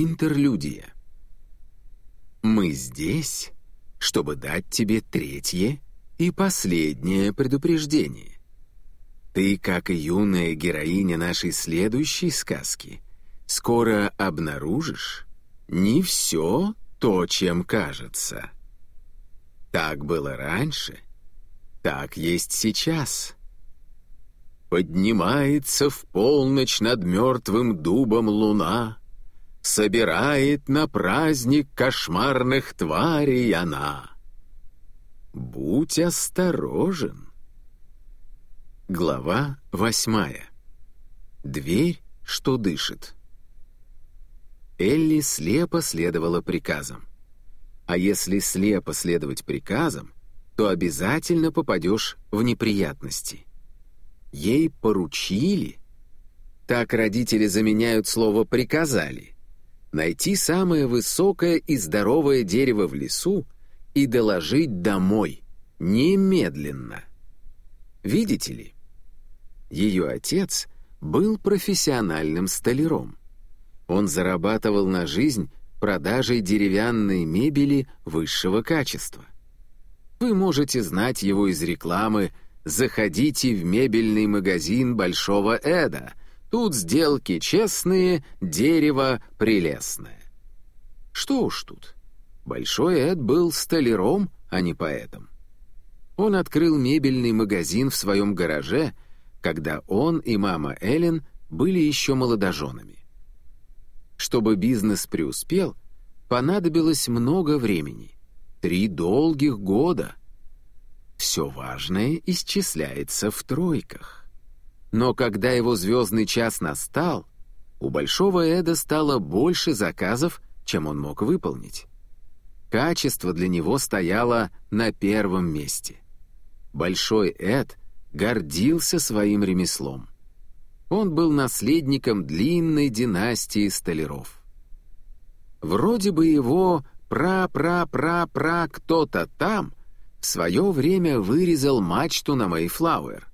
Интерлюдия. Мы здесь, чтобы дать тебе третье и последнее предупреждение. Ты, как и юная героиня нашей следующей сказки, скоро обнаружишь не все то, чем кажется. Так было раньше, так есть сейчас. Поднимается в полночь над мертвым дубом луна, Собирает на праздник кошмарных тварей она. Будь осторожен. Глава восьмая. Дверь, что дышит. Элли слепо следовала приказам. А если слепо следовать приказам, то обязательно попадешь в неприятности. Ей поручили. Так родители заменяют слово «приказали». Найти самое высокое и здоровое дерево в лесу и доложить домой. Немедленно. Видите ли? Ее отец был профессиональным столяром. Он зарабатывал на жизнь продажей деревянной мебели высшего качества. Вы можете знать его из рекламы «Заходите в мебельный магазин Большого Эда», Тут сделки честные, дерево прелестное. Что уж тут. Большой Эд был столяром, а не поэтом. Он открыл мебельный магазин в своем гараже, когда он и мама Эллен были еще молодоженами. Чтобы бизнес преуспел, понадобилось много времени. Три долгих года. Все важное исчисляется в тройках. Но когда его звездный час настал, у Большого Эда стало больше заказов, чем он мог выполнить. Качество для него стояло на первом месте. Большой Эд гордился своим ремеслом. Он был наследником длинной династии столяров. Вроде бы его пра-пра-пра-пра кто-то там в свое время вырезал мачту на Мэйфлауэр.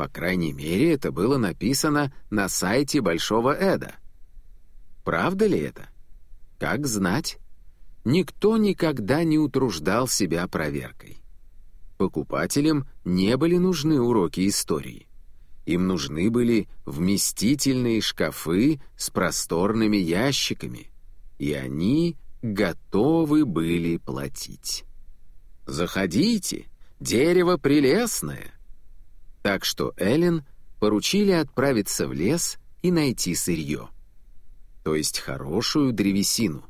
По крайней мере, это было написано на сайте Большого Эда. Правда ли это? Как знать? Никто никогда не утруждал себя проверкой. Покупателям не были нужны уроки истории. Им нужны были вместительные шкафы с просторными ящиками, и они готовы были платить. «Заходите, дерево прелестное», так что Эллен поручили отправиться в лес и найти сырье. То есть хорошую древесину,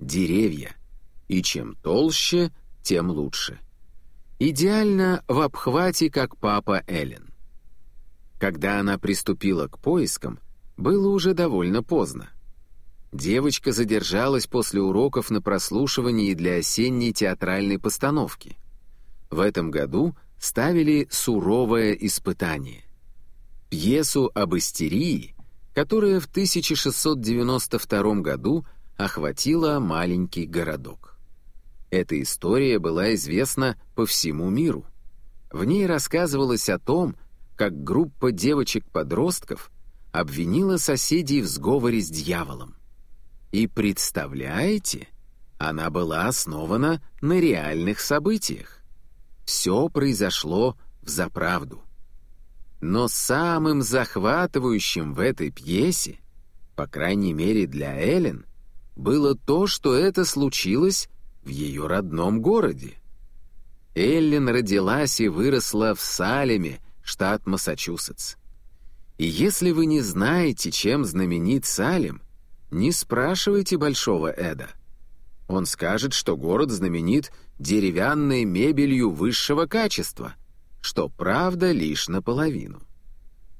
деревья. И чем толще, тем лучше. Идеально в обхвате, как папа Эллен. Когда она приступила к поискам, было уже довольно поздно. Девочка задержалась после уроков на прослушивании для осенней театральной постановки. В этом году ставили суровое испытание. Пьесу об истерии, которая в 1692 году охватила маленький городок. Эта история была известна по всему миру. В ней рассказывалось о том, как группа девочек-подростков обвинила соседей в сговоре с дьяволом. И представляете, она была основана на реальных событиях. Все произошло в заправду. Но самым захватывающим в этой пьесе, по крайней мере для Эллен, было то, что это случилось в ее родном городе. Эллен родилась и выросла в Салеме, штат Массачусетс. И если вы не знаете, чем знаменит Салем, не спрашивайте Большого Эда. Он скажет, что город знаменит деревянной мебелью высшего качества, что правда лишь наполовину.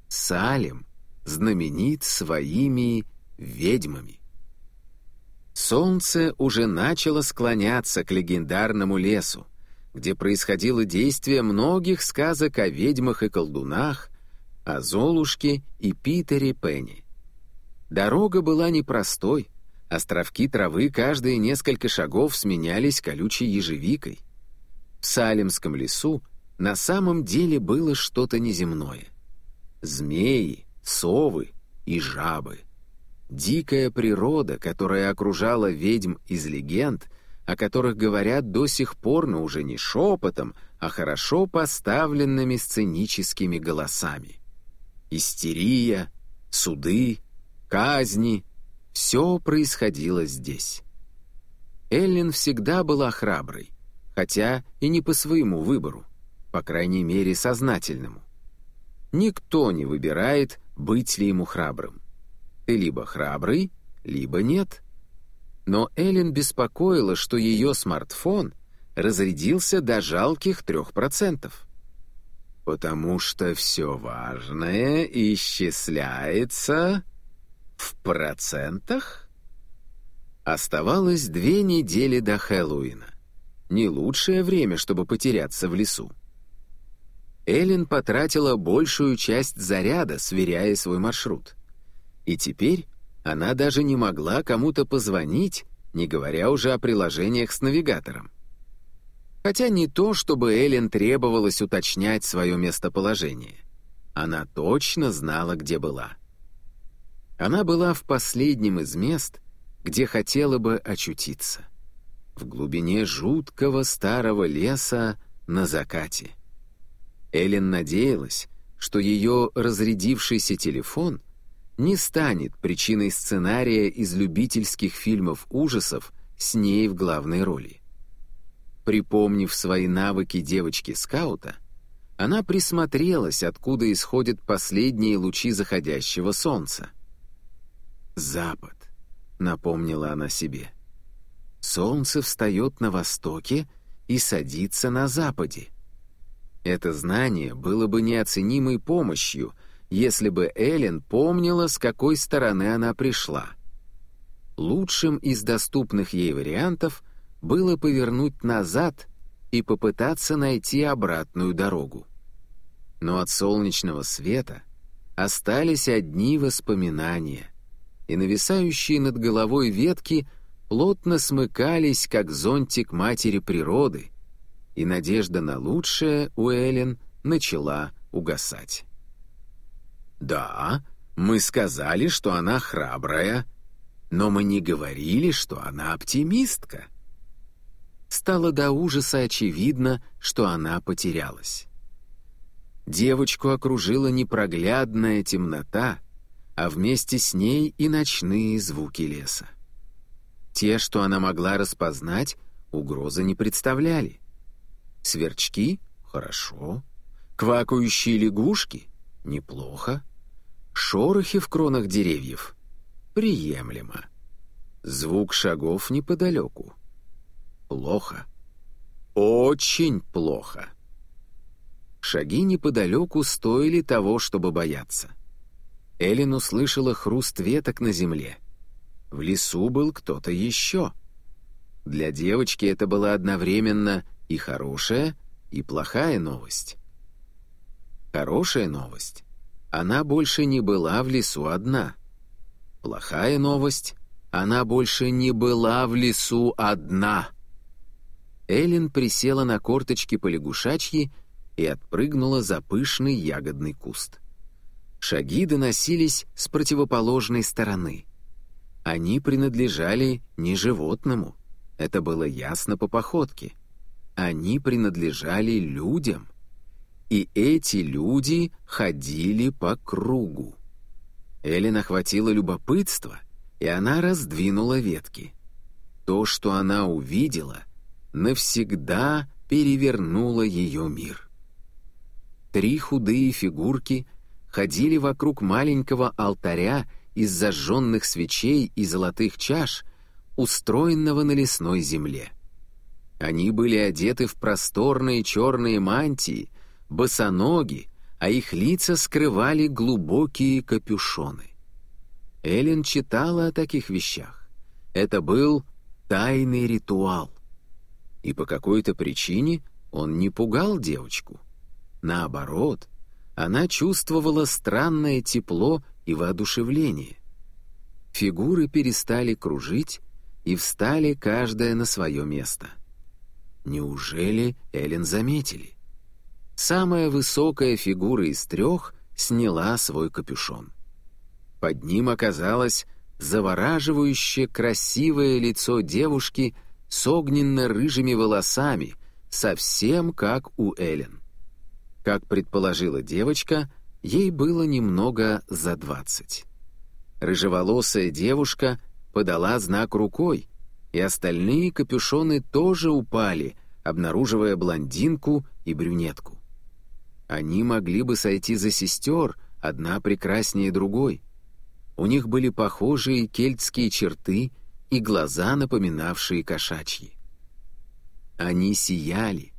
Салем знаменит своими ведьмами. Солнце уже начало склоняться к легендарному лесу, где происходило действие многих сказок о ведьмах и колдунах, о Золушке и Питере Пенни. Дорога была непростой, Островки травы каждые несколько шагов сменялись колючей ежевикой. В Салемском лесу на самом деле было что-то неземное. Змеи, совы и жабы. дикая природа, которая окружала ведьм из легенд, о которых говорят до сих пор, но уже не шепотом, а хорошо поставленными сценическими голосами. Истерия, суды, казни — все происходило здесь. Эллен всегда была храброй, хотя и не по своему выбору, по крайней мере сознательному. Никто не выбирает, быть ли ему храбрым. Ты либо храбрый, либо нет. Но Эллен беспокоила, что ее смартфон разрядился до жалких трех процентов. Потому что все важное исчисляется в процентах? Оставалось две недели до Хэллоуина. Не лучшее время, чтобы потеряться в лесу. Эллен потратила большую часть заряда, сверяя свой маршрут. И теперь она даже не могла кому-то позвонить, не говоря уже о приложениях с навигатором. Хотя не то, чтобы Эллен требовалось уточнять свое местоположение. Она точно знала, где была. Она была в последнем из мест, где хотела бы очутиться. В глубине жуткого старого леса на закате. Эллен надеялась, что ее разрядившийся телефон не станет причиной сценария из любительских фильмов ужасов с ней в главной роли. Припомнив свои навыки девочки-скаута, она присмотрелась, откуда исходят последние лучи заходящего солнца. «Запад», — напомнила она себе. «Солнце встает на востоке и садится на западе. Это знание было бы неоценимой помощью, если бы Эллен помнила, с какой стороны она пришла. Лучшим из доступных ей вариантов было повернуть назад и попытаться найти обратную дорогу. Но от солнечного света остались одни воспоминания, и нависающие над головой ветки плотно смыкались, как зонтик матери природы, и надежда на лучшее у Эллен начала угасать. «Да, мы сказали, что она храбрая, но мы не говорили, что она оптимистка». Стало до ужаса очевидно, что она потерялась. Девочку окружила непроглядная темнота, а вместе с ней и ночные звуки леса. Те, что она могла распознать, угрозы не представляли. Сверчки — хорошо. Квакающие лягушки — неплохо. Шорохи в кронах деревьев — приемлемо. Звук шагов неподалеку. Плохо. Очень плохо. Шаги неподалеку стоили того, чтобы бояться. Эллен услышала хруст веток на земле. В лесу был кто-то еще. Для девочки это было одновременно и хорошая, и плохая новость. Хорошая новость. Она больше не была в лесу одна. Плохая новость. Она больше не была в лесу одна. Эллен присела на корточки по лягушачьи и отпрыгнула за пышный ягодный куст. Шаги доносились с противоположной стороны. Они принадлежали не животному. Это было ясно по походке. Они принадлежали людям. И эти люди ходили по кругу. Эллен охватило любопытство, и она раздвинула ветки. То, что она увидела, навсегда перевернуло ее мир. Три худые фигурки ходили вокруг маленького алтаря из зажженных свечей и золотых чаш, устроенного на лесной земле. Они были одеты в просторные черные мантии, босоноги, а их лица скрывали глубокие капюшоны. Эллен читала о таких вещах. Это был тайный ритуал. И по какой-то причине он не пугал девочку. Наоборот, она чувствовала странное тепло и воодушевление. Фигуры перестали кружить и встали каждая на свое место — Неужели Эллен заметили? Самая высокая фигура из трех сняла свой капюшон. Под ним оказалась завораживающе красивое лицо девушки с огненно-рыжими волосами, совсем как у Эллен. Как предположила девочка, ей было немного за двадцать. Рыжеволосая девушка подала знак рукой, и остальные капюшоны тоже упали, обнаруживая блондинку и брюнетку. Они могли бы сойти за сестер, одна прекраснее другой. У них были похожие кельтские черты и глаза, напоминавшие кошачьи. Они сияли,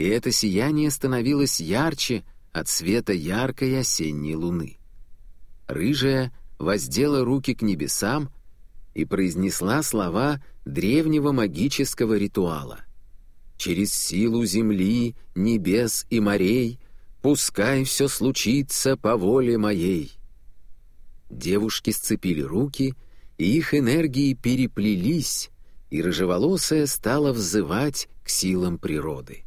и это сияние становилось ярче от света яркой осенней луны. Рыжая воздела руки к небесам и произнесла слова древнего магического ритуала. «Через силу земли, небес и морей пускай все случится по воле моей». Девушки сцепили руки, и их энергии переплелись, и рыжеволосая стала взывать к силам природы.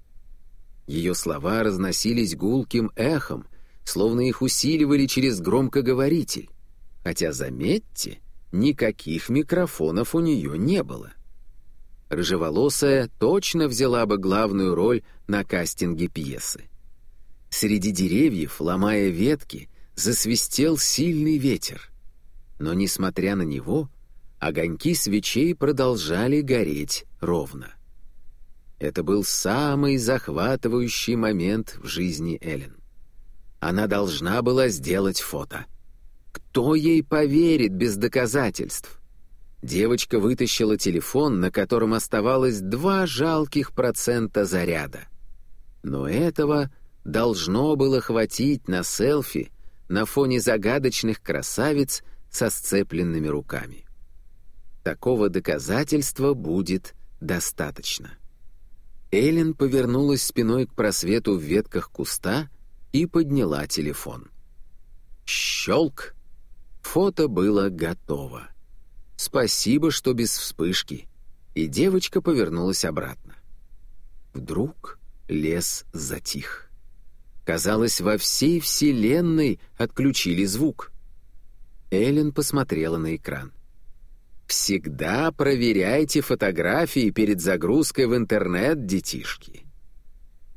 Ее слова разносились гулким эхом, словно их усиливали через громкоговоритель. Хотя, заметьте, никаких микрофонов у нее не было. Рыжеволосая точно взяла бы главную роль на кастинге пьесы. Среди деревьев, ломая ветки, засвистел сильный ветер. Но, несмотря на него, огоньки свечей продолжали гореть ровно. Это был самый захватывающий момент в жизни Эллен. Она должна была сделать фото — кто ей поверит без доказательств? Девочка вытащила телефон, на котором оставалось два жалких процента заряда. Но этого должно было хватить на селфи на фоне загадочных красавиц со сцепленными руками. Такого доказательства будет достаточно. Эллен повернулась спиной к просвету в ветках куста и подняла телефон. Щелк! Фото было готово. Спасибо, что без вспышки. И девочка повернулась обратно. Вдруг лес затих. Казалось, во всей вселенной отключили звук. Эллен посмотрела на экран. «Всегда проверяйте фотографии перед загрузкой в интернет, детишки».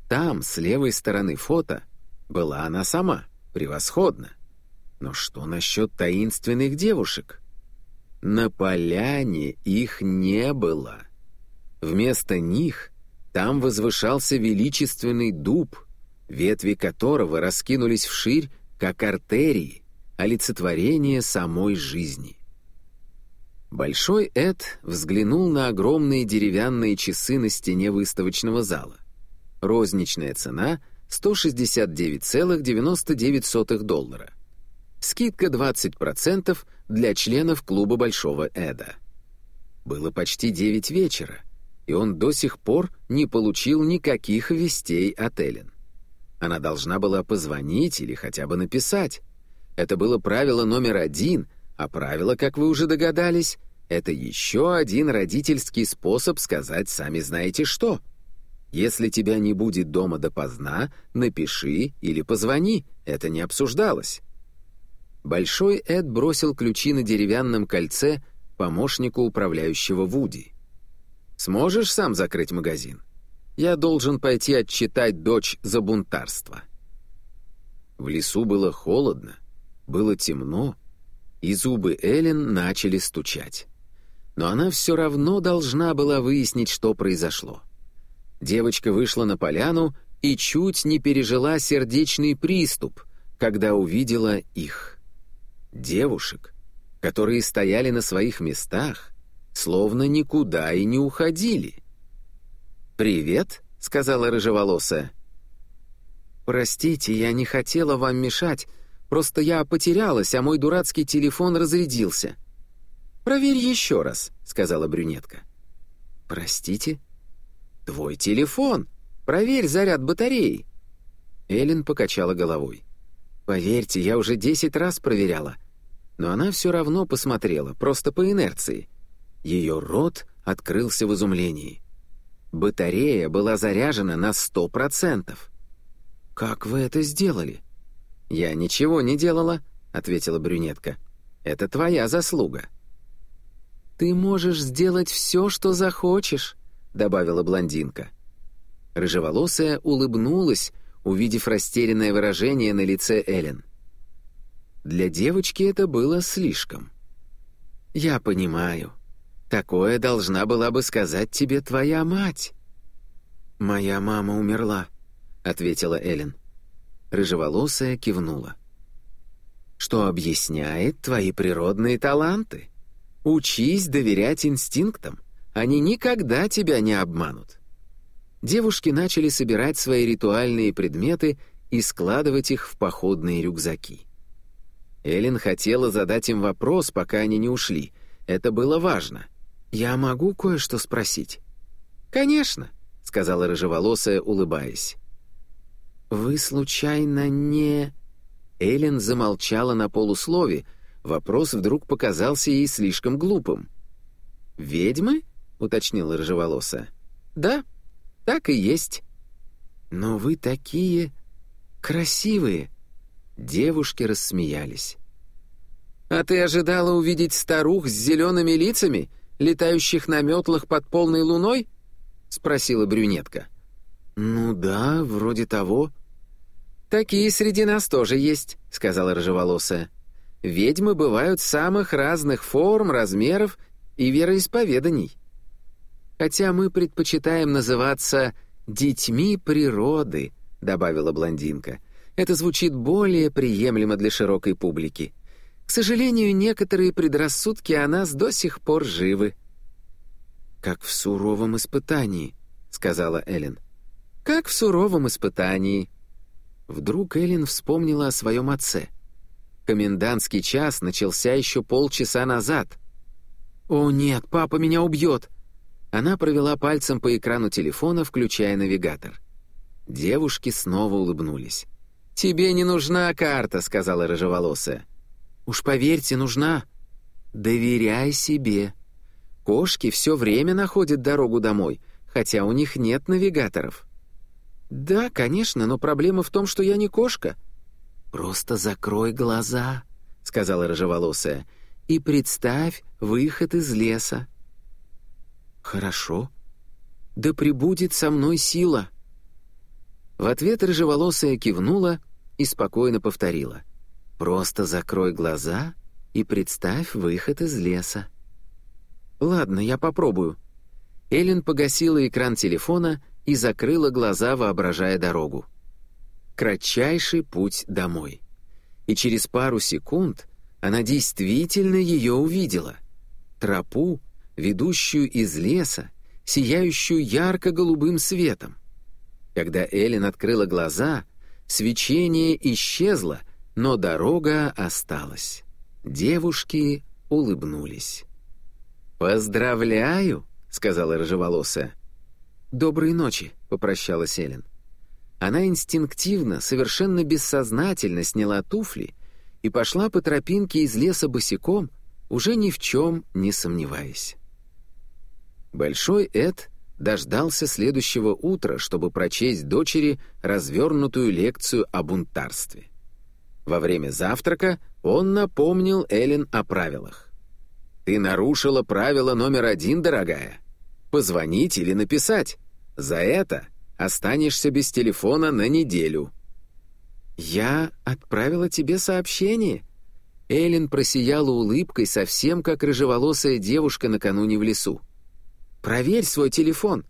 Там, с левой стороны фото, была она сама, превосходно. Но что насчет таинственных девушек? На поляне их не было. Вместо них там возвышался величественный дуб, ветви которого раскинулись вширь, как артерии, олицетворение самой жизни. Большой Эд взглянул на огромные деревянные часы на стене выставочного зала. Розничная цена — 169,99 доллара. Скидка 20% для членов клуба Большого Эда. Было почти 9 вечера, и он до сих пор не получил никаких вестей от Эллен. Она должна была позвонить или хотя бы написать. Это было правило номер один, а правило, как вы уже догадались, это еще один родительский способ сказать сами знаете что. Если тебя не будет дома допоздна, напиши или позвони, это не обсуждалось. Большой Эд бросил ключи на деревянном кольце помощнику управляющего Вуди. «Сможешь сам закрыть магазин? Я должен пойти отчитать дочь за бунтарство». В лесу было холодно, было темно, и зубы Эллен начали стучать. Но она все равно должна была выяснить, что произошло. Девочка вышла на поляну и чуть не пережила сердечный приступ, когда увидела их девушек, которые стояли на своих местах, словно никуда и не уходили. «Привет», — сказала рыжеволосая. «Простите, я не хотела вам мешать, просто я потерялась, а мой дурацкий телефон разрядился». «Проверь еще раз», — сказала брюнетка. «Простите?» «Твой телефон! Проверь заряд батареи!» Эллен покачала головой. «Поверьте, я уже десять раз проверяла но она все равно посмотрела, просто по инерции. Ее рот открылся в изумлении. Батарея была заряжена на сто процентов. «Как вы это сделали?» «Я ничего не делала», — ответила брюнетка. «Это твоя заслуга. «Ты можешь сделать все, что захочешь», — добавила блондинка. Рыжеволосая улыбнулась, увидев растерянное выражение на лице Эллен. Для девочки это было слишком. «Я понимаю. Такое должна была бы сказать тебе твоя мать». «Моя мама умерла», — ответила Эллен. Рыжеволосая кивнула. «Что объясняет твои природные таланты. Учись доверять инстинктам. Они никогда тебя не обманут». Девушки начали собирать свои ритуальные предметы и складывать их в походные рюкзаки. Эллен хотела задать им вопрос, пока они не ушли. Это было важно. «Я могу кое-что спросить?» «Конечно», — сказала рыжеволосая, улыбаясь. «Вы, случайно, не...» Эллен замолчала на полуслове. Вопрос вдруг показался ей слишком глупым. «Ведьмы?» — уточнила рыжеволосая. «Да, так и есть». «Но вы такие красивые!» Девушки рассмеялись. «А ты ожидала увидеть старух с зелеными лицами, летающих на метлах под полной луной?» — спросила брюнетка. «Ну да, вроде того». «Такие среди нас тоже есть», — сказала рыжеволосая. «Ведьмы бывают самых разных форм, размеров и вероисповеданий. Хотя мы предпочитаем называться «детьми природы», — добавила блондинка. «Это звучит более приемлемо для широкой публики. К сожалению, некоторые предрассудки о нас до сих пор живы». «Как в суровом испытании», — сказала Эллен. «Как в суровом испытании». Вдруг Эллен вспомнила о своем отце. Комендантский час начался еще полчаса назад. «О нет, папа меня убьет!» Она провела пальцем по экрану телефона, включая навигатор. Девушки снова улыбнулись. «Тебе не нужна карта», — сказала рыжеволосая. «Уж поверьте, нужна. Доверяй себе. Кошки все время находят дорогу домой, хотя у них нет навигаторов». «Да, конечно, но проблема в том, что я не кошка». «Просто закрой глаза», — сказала рыжеволосая, «и представь выход из леса». «Хорошо. Да пребудет со мной сила». В ответ рыжеволосая кивнула и спокойно повторила. «Просто закрой глаза и представь выход из леса». «Ладно, я попробую». Эллен погасила экран телефона и закрыла глаза, воображая дорогу. Кратчайший путь домой. И через пару секунд она действительно ее увидела. Тропу, ведущую из леса, сияющую ярко-голубым светом. Когда Эллен открыла глаза, свечение исчезло, но дорога осталась. Девушки улыбнулись. «Поздравляю!» — сказала рыжеволосая. «Доброй ночи», — попрощалась Эллен. Она инстинктивно, совершенно бессознательно сняла туфли и пошла по тропинке из леса босиком, уже ни в чем не сомневаясь. Большой Эд дождался следующего утра, чтобы прочесть дочери развернутую лекцию о бунтарстве. Во время завтрака он напомнил Эллен о правилах. «Ты нарушила правило номер один, дорогая. Позвонить или написать. За это останешься без телефона на неделю». «Я отправила тебе сообщение». Эллен просияла улыбкой, совсем как рыжеволосая девушка накануне в лесу. Проверь свой телефон».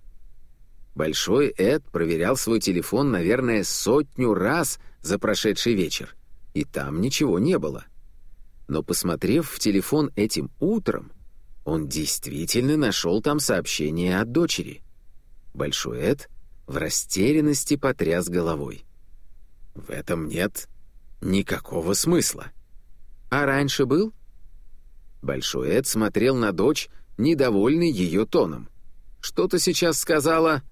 Большой Эд проверял свой телефон, наверное, сотню раз за прошедший вечер, и там ничего не было. Но посмотрев в телефон этим утром, он действительно нашел там сообщение от дочери. Большой Эд в растерянности потряс головой. В этом нет никакого смысла. А раньше был? Большой Эд смотрел на дочь недовольный ее тоном. «Что-то сейчас сказала...»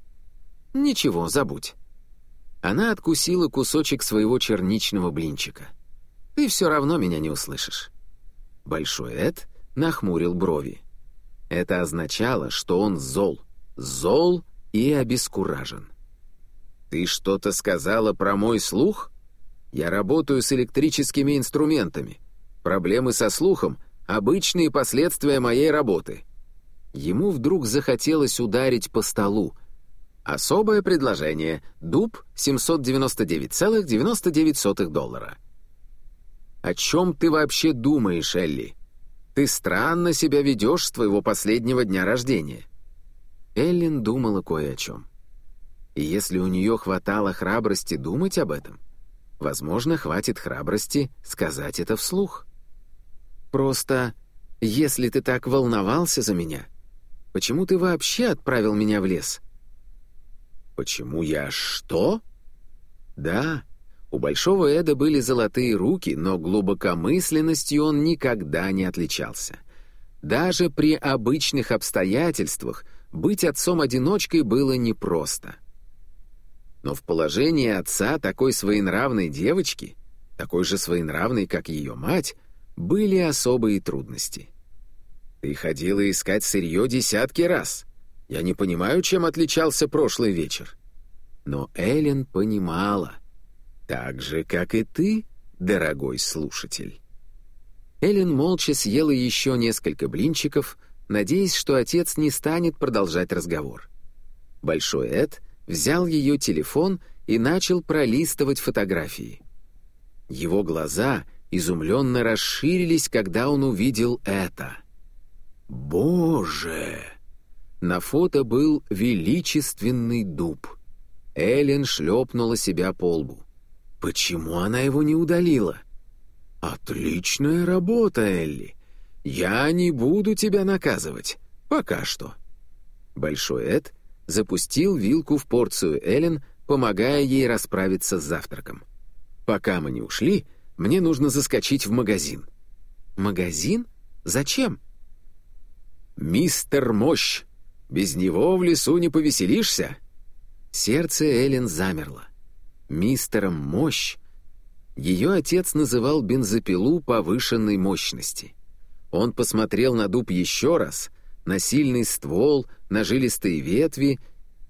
«Ничего, забудь». Она откусила кусочек своего черничного блинчика. «Ты все равно меня не услышишь». Большой Эд нахмурил брови. Это означало, что он зол. Зол и обескуражен. «Ты что-то сказала про мой слух? Я работаю с электрическими инструментами. Проблемы со слухом — обычные последствия моей работы. ему вдруг захотелось ударить по столу. Особое предложение. Дуб 799,99 доллара. «О чем ты вообще думаешь, Элли? Ты странно себя ведешь с твоего последнего дня рождения». Эллен думала кое о чем. И если у нее хватало храбрости думать об этом, возможно, хватит храбрости сказать это вслух. Просто, если ты так волновался за меня, почему ты вообще отправил меня в лес? Почему я что? Да, у Большого Эда были золотые руки, но глубокомысленностью он никогда не отличался. Даже при обычных обстоятельствах быть отцом-одиночкой было непросто. Но в положении отца такой своенравной девочки, такой же своенравной, как ее мать, были особые трудности. Ты ходила искать сырье десятки раз. Я не понимаю, чем отличался прошлый вечер. Но Эллен понимала. Так же, как и ты, дорогой слушатель. Эллен молча съела еще несколько блинчиков, надеясь, что отец не станет продолжать разговор. Большой Эд взял ее телефон и начал пролистывать фотографии. Его глаза изумленно расширились, когда он увидел это. «Боже!» На фото был величественный дуб. Эллен шлепнула себя по лбу. Почему она его не удалила? «Отличная работа, Элли. Я не буду тебя наказывать. Пока что». Большой Эд запустил вилку в порцию Эллен, помогая ей расправиться с завтраком. «Пока мы не ушли, мне нужно заскочить в магазин». «Магазин? Зачем?» «Мистер Мощь! Без него в лесу не повеселишься!» Сердце Эллен замерло. «Мистером Мощь» ее отец называл бензопилу повышенной мощности. Он посмотрел на дуб еще раз, на сильный ствол, на жилистые ветви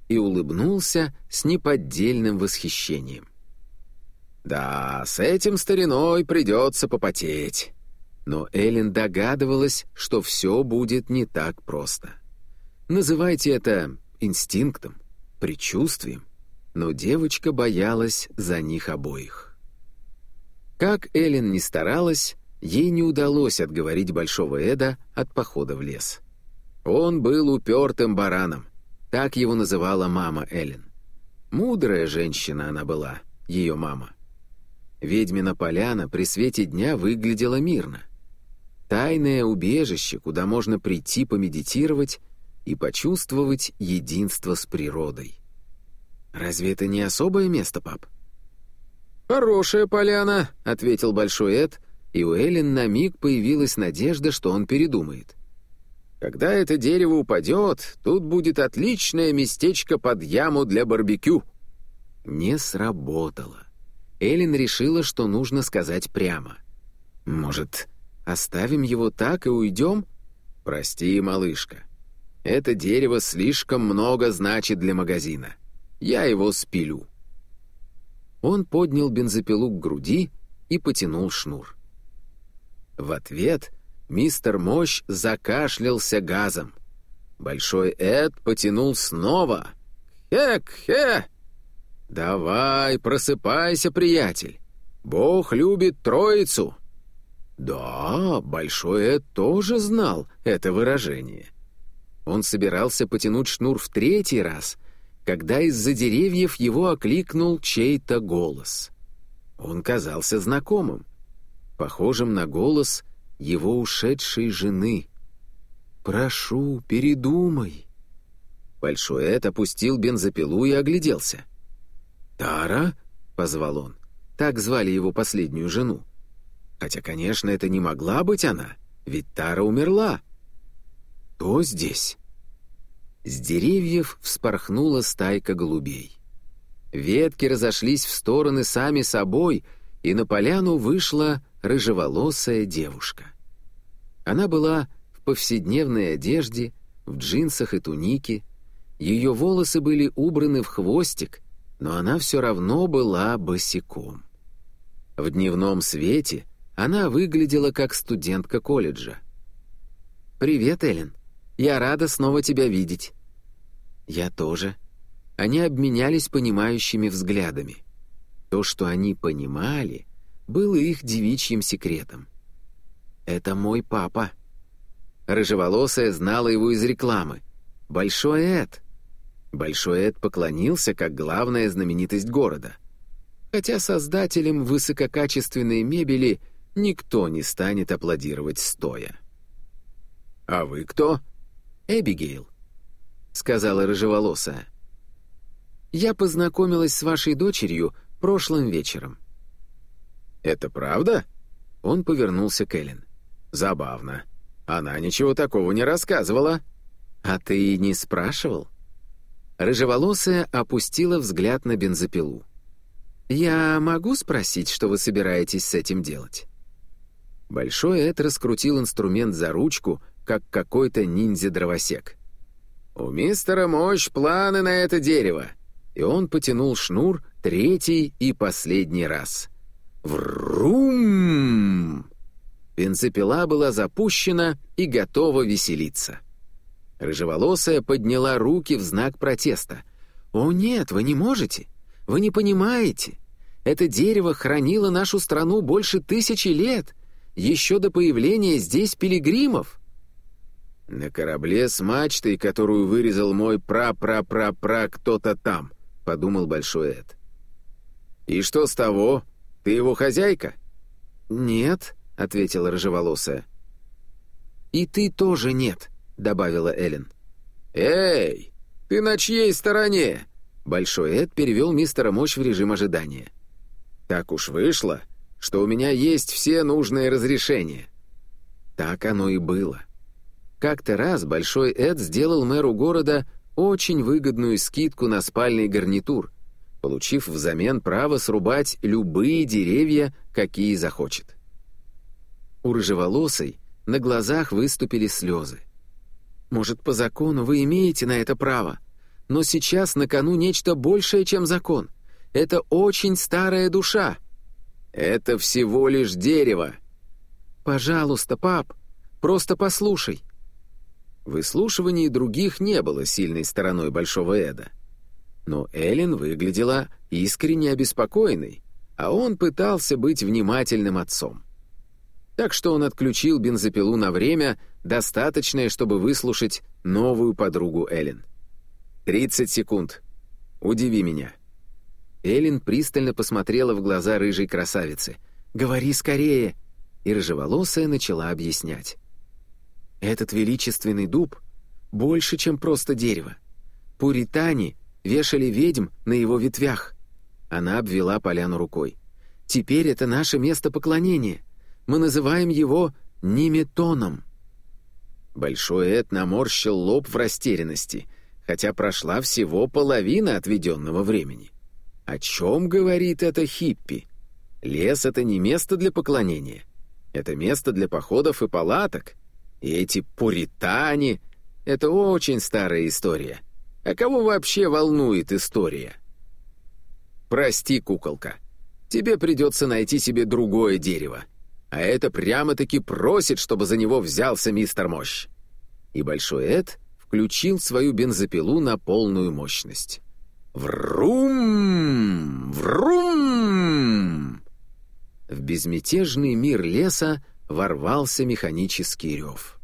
и улыбнулся с неподдельным восхищением. «Да, с этим стариной придется попотеть». Но Эллен догадывалась, что все будет не так просто. Называйте это инстинктом, предчувствием, но девочка боялась за них обоих. Как Эллен не старалась, ей не удалось отговорить Большого Эда от похода в лес. Он был упертым бараном, так его называла мама Эллен. Мудрая женщина она была, ее мама. Ведьмина поляна при свете дня выглядела мирно. Тайное убежище, куда можно прийти помедитировать и почувствовать единство с природой. Разве это не особое место, пап? «Хорошая поляна», — ответил Большой Эд, и у Эллен на миг появилась надежда, что он передумает. «Когда это дерево упадет, тут будет отличное местечко под яму для барбекю». Не сработало. Эллен решила, что нужно сказать прямо. «Может, оставим его так и уйдем?» «Прости, малышка. Это дерево слишком много значит для магазина. Я его спилю». Он поднял бензопилу к груди и потянул шнур. В ответ мистер Мощь закашлялся газом. Большой Эд потянул снова. «Хек-хе!» «Давай, просыпайся, приятель! Бог любит троицу!» Да, Большой Эд тоже знал это выражение. Он собирался потянуть шнур в третий раз, когда из-за деревьев его окликнул чей-то голос. Он казался знакомым, похожим на голос его ушедшей жены. «Прошу, передумай». Большой Эд опустил бензопилу и огляделся. «Тара?» — позвал он. Так звали его последнюю жену. Хотя, конечно, это не могла быть она, ведь Тара умерла. «Кто здесь?» С деревьев вспорхнула стайка голубей. Ветки разошлись в стороны сами собой, и на поляну вышла рыжеволосая девушка. Она была в повседневной одежде, в джинсах и тунике. Ее волосы были убраны в хвостик, но она все равно была босиком. В дневном свете она выглядела как студентка колледжа. «Привет, Эллен. Я рада снова тебя видеть». «Я тоже». Они обменялись понимающими взглядами. То, что они понимали, было их девичьим секретом. «Это мой папа». Рыжеволосая знала его из рекламы. «Большой Эд». Большой Эд поклонился как главная знаменитость города. Хотя создателям высококачественной мебели никто не станет аплодировать стоя. «А вы кто?» «Эбигейл», — сказала рыжеволосая. «Я познакомилась с вашей дочерью прошлым вечером». «Это правда?» Он повернулся к Эллен. «Забавно. Она ничего такого не рассказывала». «А ты не спрашивал?» Рыжеволосая опустила взгляд на бензопилу. «Я могу спросить, что вы собираетесь с этим делать?» Большой Эд раскрутил инструмент за ручку, как какой-то ниндзя-дровосек. «У мистера Мощь планы на это дерево!» И он потянул шнур третий и последний раз. Врум! Бензопила была запущена и готова веселиться. Рыжеволосая подняла руки в знак протеста. «О нет, вы не можете! Вы не понимаете! Это дерево хранило нашу страну больше тысячи лет, еще до появления здесь пилигримов!» «На корабле с мачтой, которую вырезал мой пра-пра-пра-пра кто-то там», — подумал Большой Эд. «И что с того? Ты его хозяйка?» «Нет», — ответила рыжеволосая. «И ты тоже нет», — добавила Эллен. «Эй, ты на чьей стороне?» Большой Эд перевел мистера Мощь в режим ожидания. «Так уж вышло, что у меня есть все нужные разрешения». Так оно и было. Как-то раз Большой Эд сделал мэру города очень выгодную скидку на спальный гарнитур, получив взамен право срубать любые деревья, какие захочет. У рыжеволосой на глазах выступили слезы. «Может, по закону вы имеете на это право, но сейчас на кону нечто большее, чем закон. Это очень старая душа». «Это всего лишь дерево». «Пожалуйста, пап, просто послушай». Выслушивание других не было сильной стороной Большого Эда. Но Эллен выглядела искренне обеспокоенной, а он пытался быть внимательным отцом. Так что он отключил бензопилу на время, достаточное, чтобы выслушать новую подругу Эллен. «Тридцать секунд. Удиви меня». Эллен пристально посмотрела в глаза рыжей красавицы. «Говори скорее!» И рыжеволосая начала объяснять. «Этот величественный дуб больше, чем просто дерево. Пуритане вешали ведьм на его ветвях». Она обвела поляну рукой. «Теперь это наше место поклонения мы называем его Ниметоном». Большой Эд наморщил лоб в растерянности, хотя прошла всего половина отведенного времени. О чем говорит это хиппи? Лес — это не место для поклонения. Это место для походов и палаток. И эти пуритане — это очень старая история. А кого вообще волнует история? Прости, куколка, тебе придется найти себе другое дерево а это прямо-таки просит, чтобы за него взялся мистер Мощь. И Большой Эд включил свою бензопилу на полную мощность. Врум! Врум! В безмятежный мир леса ворвался механический рев.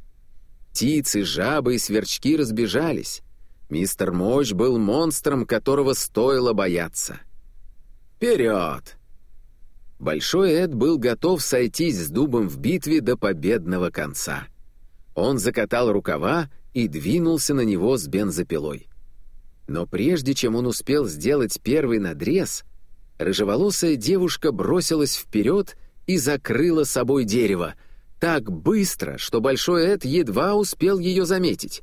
Птицы, жабы и сверчки разбежались. Мистер Мощь был монстром, которого стоило бояться. «Вперед!» Большой Эд был готов сойтись с дубом в битве до победного конца. Он закатал рукава и двинулся на него с бензопилой. Но прежде чем он успел сделать первый надрез, рыжеволосая девушка бросилась вперед и закрыла собой дерево, так быстро, что Большой Эд едва успел ее заметить.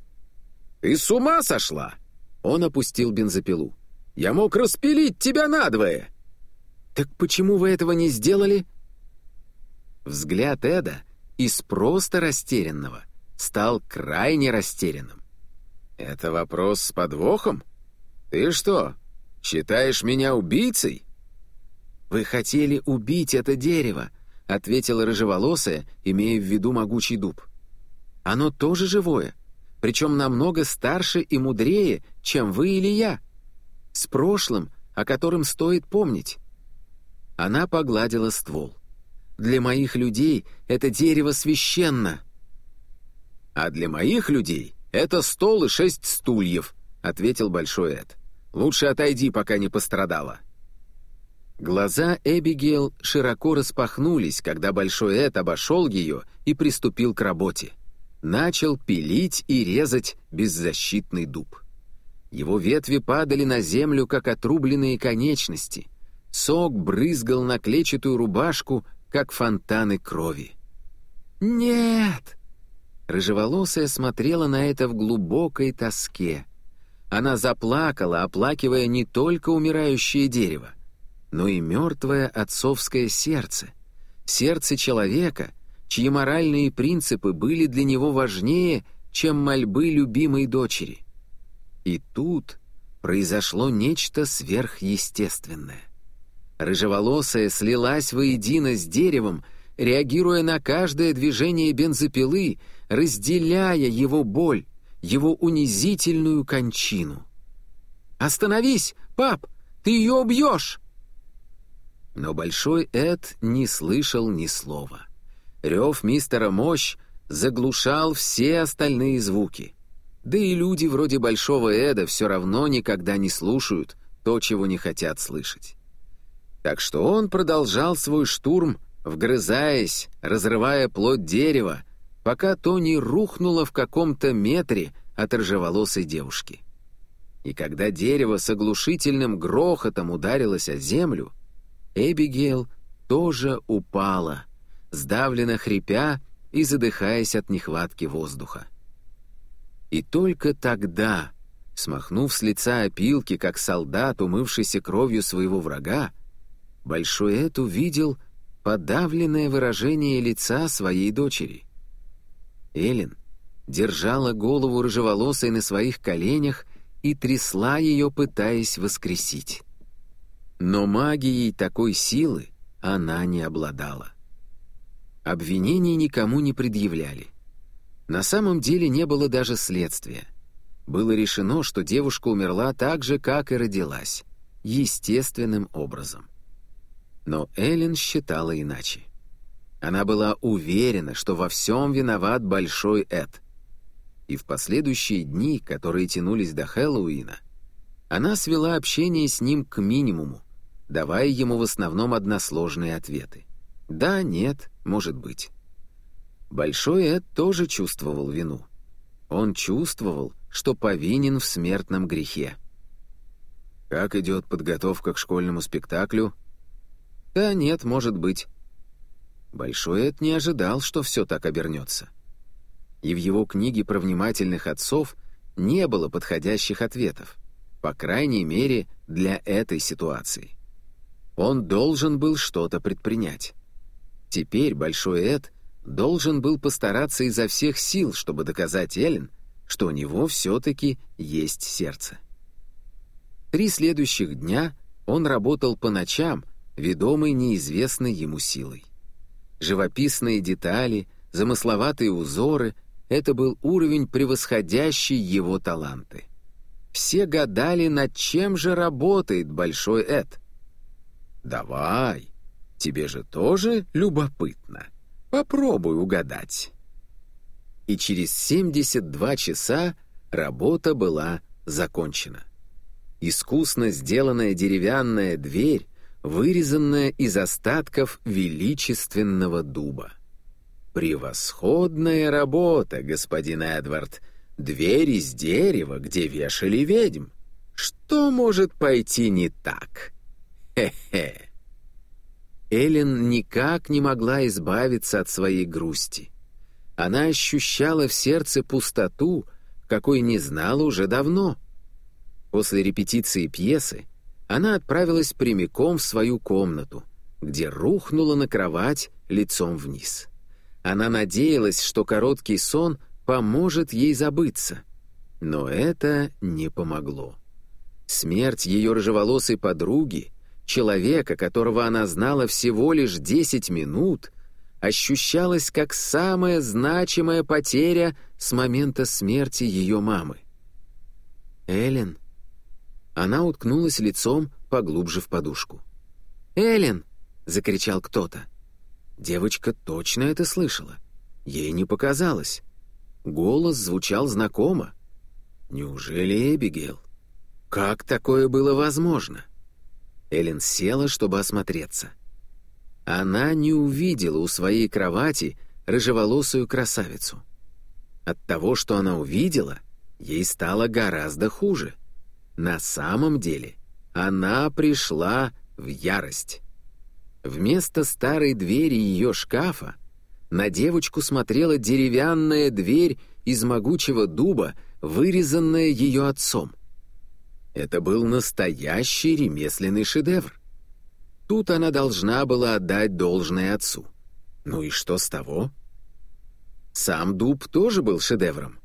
«Ты с ума сошла?» Он опустил бензопилу. «Я мог распилить тебя надвое!» «Так почему вы этого не сделали?» Взгляд Эда из просто растерянного стал крайне растерянным. «Это вопрос с подвохом? Ты что, считаешь меня убийцей?» «Вы хотели убить это дерево», — ответила рыжеволосая, имея в виду могучий дуб. «Оно тоже живое. Причем намного старше и мудрее, чем вы или я. С прошлым, о котором стоит помнить». Она погладила ствол. «Для моих людей это дерево священно». «А для моих людей это стол и шесть стульев», — ответил Большой Эд. «Лучше отойди, пока не пострадала». Глаза Эбигейл широко распахнулись, когда Большой Эд обошел ее и приступил к работе. Начал пилить и резать беззащитный дуб. Его ветви падали на землю, как отрубленные конечности. Сок брызгал на клетчатую рубашку, как фонтаны крови. «Нет!» Рыжеволосая смотрела на это в глубокой тоске. Она заплакала, оплакивая не только умирающее дерево, но и мертвое отцовское сердце, сердце человека, чьи моральные принципы были для него важнее, чем мольбы любимой дочери. И тут произошло нечто сверхъестественное. Рыжеволосая слилась воедино с деревом, реагируя на каждое движение бензопилы, разделяя его боль, его унизительную кончину. «Остановись, пап! Ты ее убьешь!» Но Большой Эд не слышал ни слова. Рев мистера Мощь заглушал все остальные звуки. Да и люди вроде Большого Эда все равно никогда не слушают то, чего не хотят слышать. Так что он продолжал свой штурм, вгрызаясь, разрывая плоть дерева, пока то не рухнуло в каком-то метре от рыжеволосой девушки. И когда дерево с оглушительным грохотом ударилось о землю, Эбигейл тоже упала, сдавленно хрипя и задыхаясь от нехватки воздуха. И только тогда, смахнув с лица опилки, как солдат, умывшийся кровью своего врага, Большой Эд увидел подавленное выражение лица своей дочери. Эллен держала голову рыжеволосой на своих коленях и трясла ее, пытаясь воскресить. Но магией такой силы она не обладала. Обвинений никому не предъявляли. На самом деле не было даже следствия. Было решено, что девушка умерла так же, как и родилась, естественным образом. Но Эллен считала иначе. Она была уверена, что во всем виноват Большой Эд. И в последующие дни, которые тянулись до Хэллоуина, она свела общение с ним к минимуму, давая ему в основном односложные ответы. «Да», «нет», «может быть». Большой Эд тоже чувствовал вину. Он чувствовал, что повинен в смертном грехе. «Как идет подготовка к школьному спектаклю?» «Да нет, может быть». Большой Эд не ожидал, что все так обернется. И в его книге про внимательных отцов не было подходящих ответов, по крайней мере, для этой ситуации. Он должен был что-то предпринять. Теперь Большой Эд должен был постараться изо всех сил, чтобы доказать Эллен, что у него все-таки есть сердце. Три следующих дня он работал по ночам, ведомый неизвестной ему силой. Живописные детали, замысловатые узоры — это был уровень, превосходящий его таланты. Все гадали, над чем же работает Большой Эд — «Давай, тебе же тоже любопытно. Попробуй угадать». И через 72 часа работа была закончена. Искусно сделанная деревянная дверь, вырезанная из остатков величественного дуба. «Превосходная работа, господин Эдвард! Дверь из дерева, где вешали ведьм! Что может пойти не так?» Хе-хе. Эллен никак не могла избавиться от своей грусти. Она ощущала в сердце пустоту, какой не знала уже давно. После репетиции пьесы она отправилась прямиком в свою комнату, где рухнула на кровать лицом вниз. Она надеялась, что короткий сон поможет ей забыться. Но это не помогло. Смерть ее рыжеволосой подруги — человека, которого она знала всего лишь десять минут, ощущалась как самая значимая потеря с момента смерти ее мамы. «Эллен?» Она уткнулась лицом поглубже в подушку. «Эллен!» — закричал кто-то. Девочка точно это слышала. Ей не показалось. Голос звучал знакомо. Неужели Эбигейл? Как такое было возможно? Эллен села, чтобы осмотреться. Она не увидела у своей кровати рыжеволосую красавицу. От того, что она увидела, ей стало гораздо хуже. На самом деле она пришла в ярость. Вместо старой двери ее шкафа на девочку смотрела деревянная дверь из могучего дуба, вырезанная ее отцом. Это был настоящий ремесленный шедевр. Тут она должна была отдать должное отцу. Ну и что с того? Сам дуб тоже был шедевром.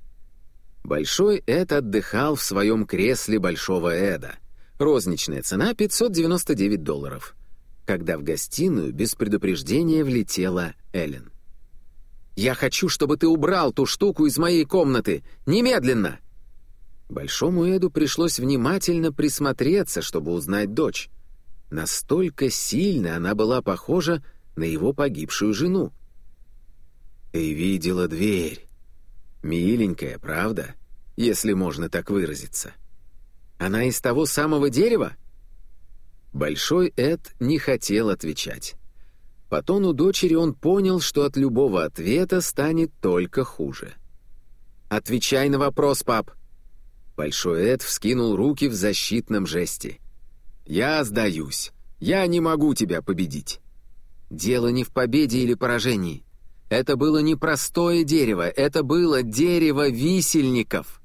Большой Эд отдыхал в своем кресле Большого Эда. Розничная цена — 599 долларов. Когда в гостиную без предупреждения влетела Эллен. «Я хочу, чтобы ты убрал ту штуку из моей комнаты! Немедленно!» Большому Эду пришлось внимательно присмотреться, чтобы узнать дочь. Настолько сильно она была похожа на его погибшую жену. «Ты видела дверь. Миленькая, правда? Если можно так выразиться. Она из того самого дерева?» Большой Эд не хотел отвечать. По тону дочери он понял, что от любого ответа станет только хуже. «Отвечай на вопрос, пап!» Большой Эд вскинул руки в защитном жесте. «Я сдаюсь. Я не могу тебя победить». Дело не в победе или поражении. Это было не простое дерево, это было дерево висельников.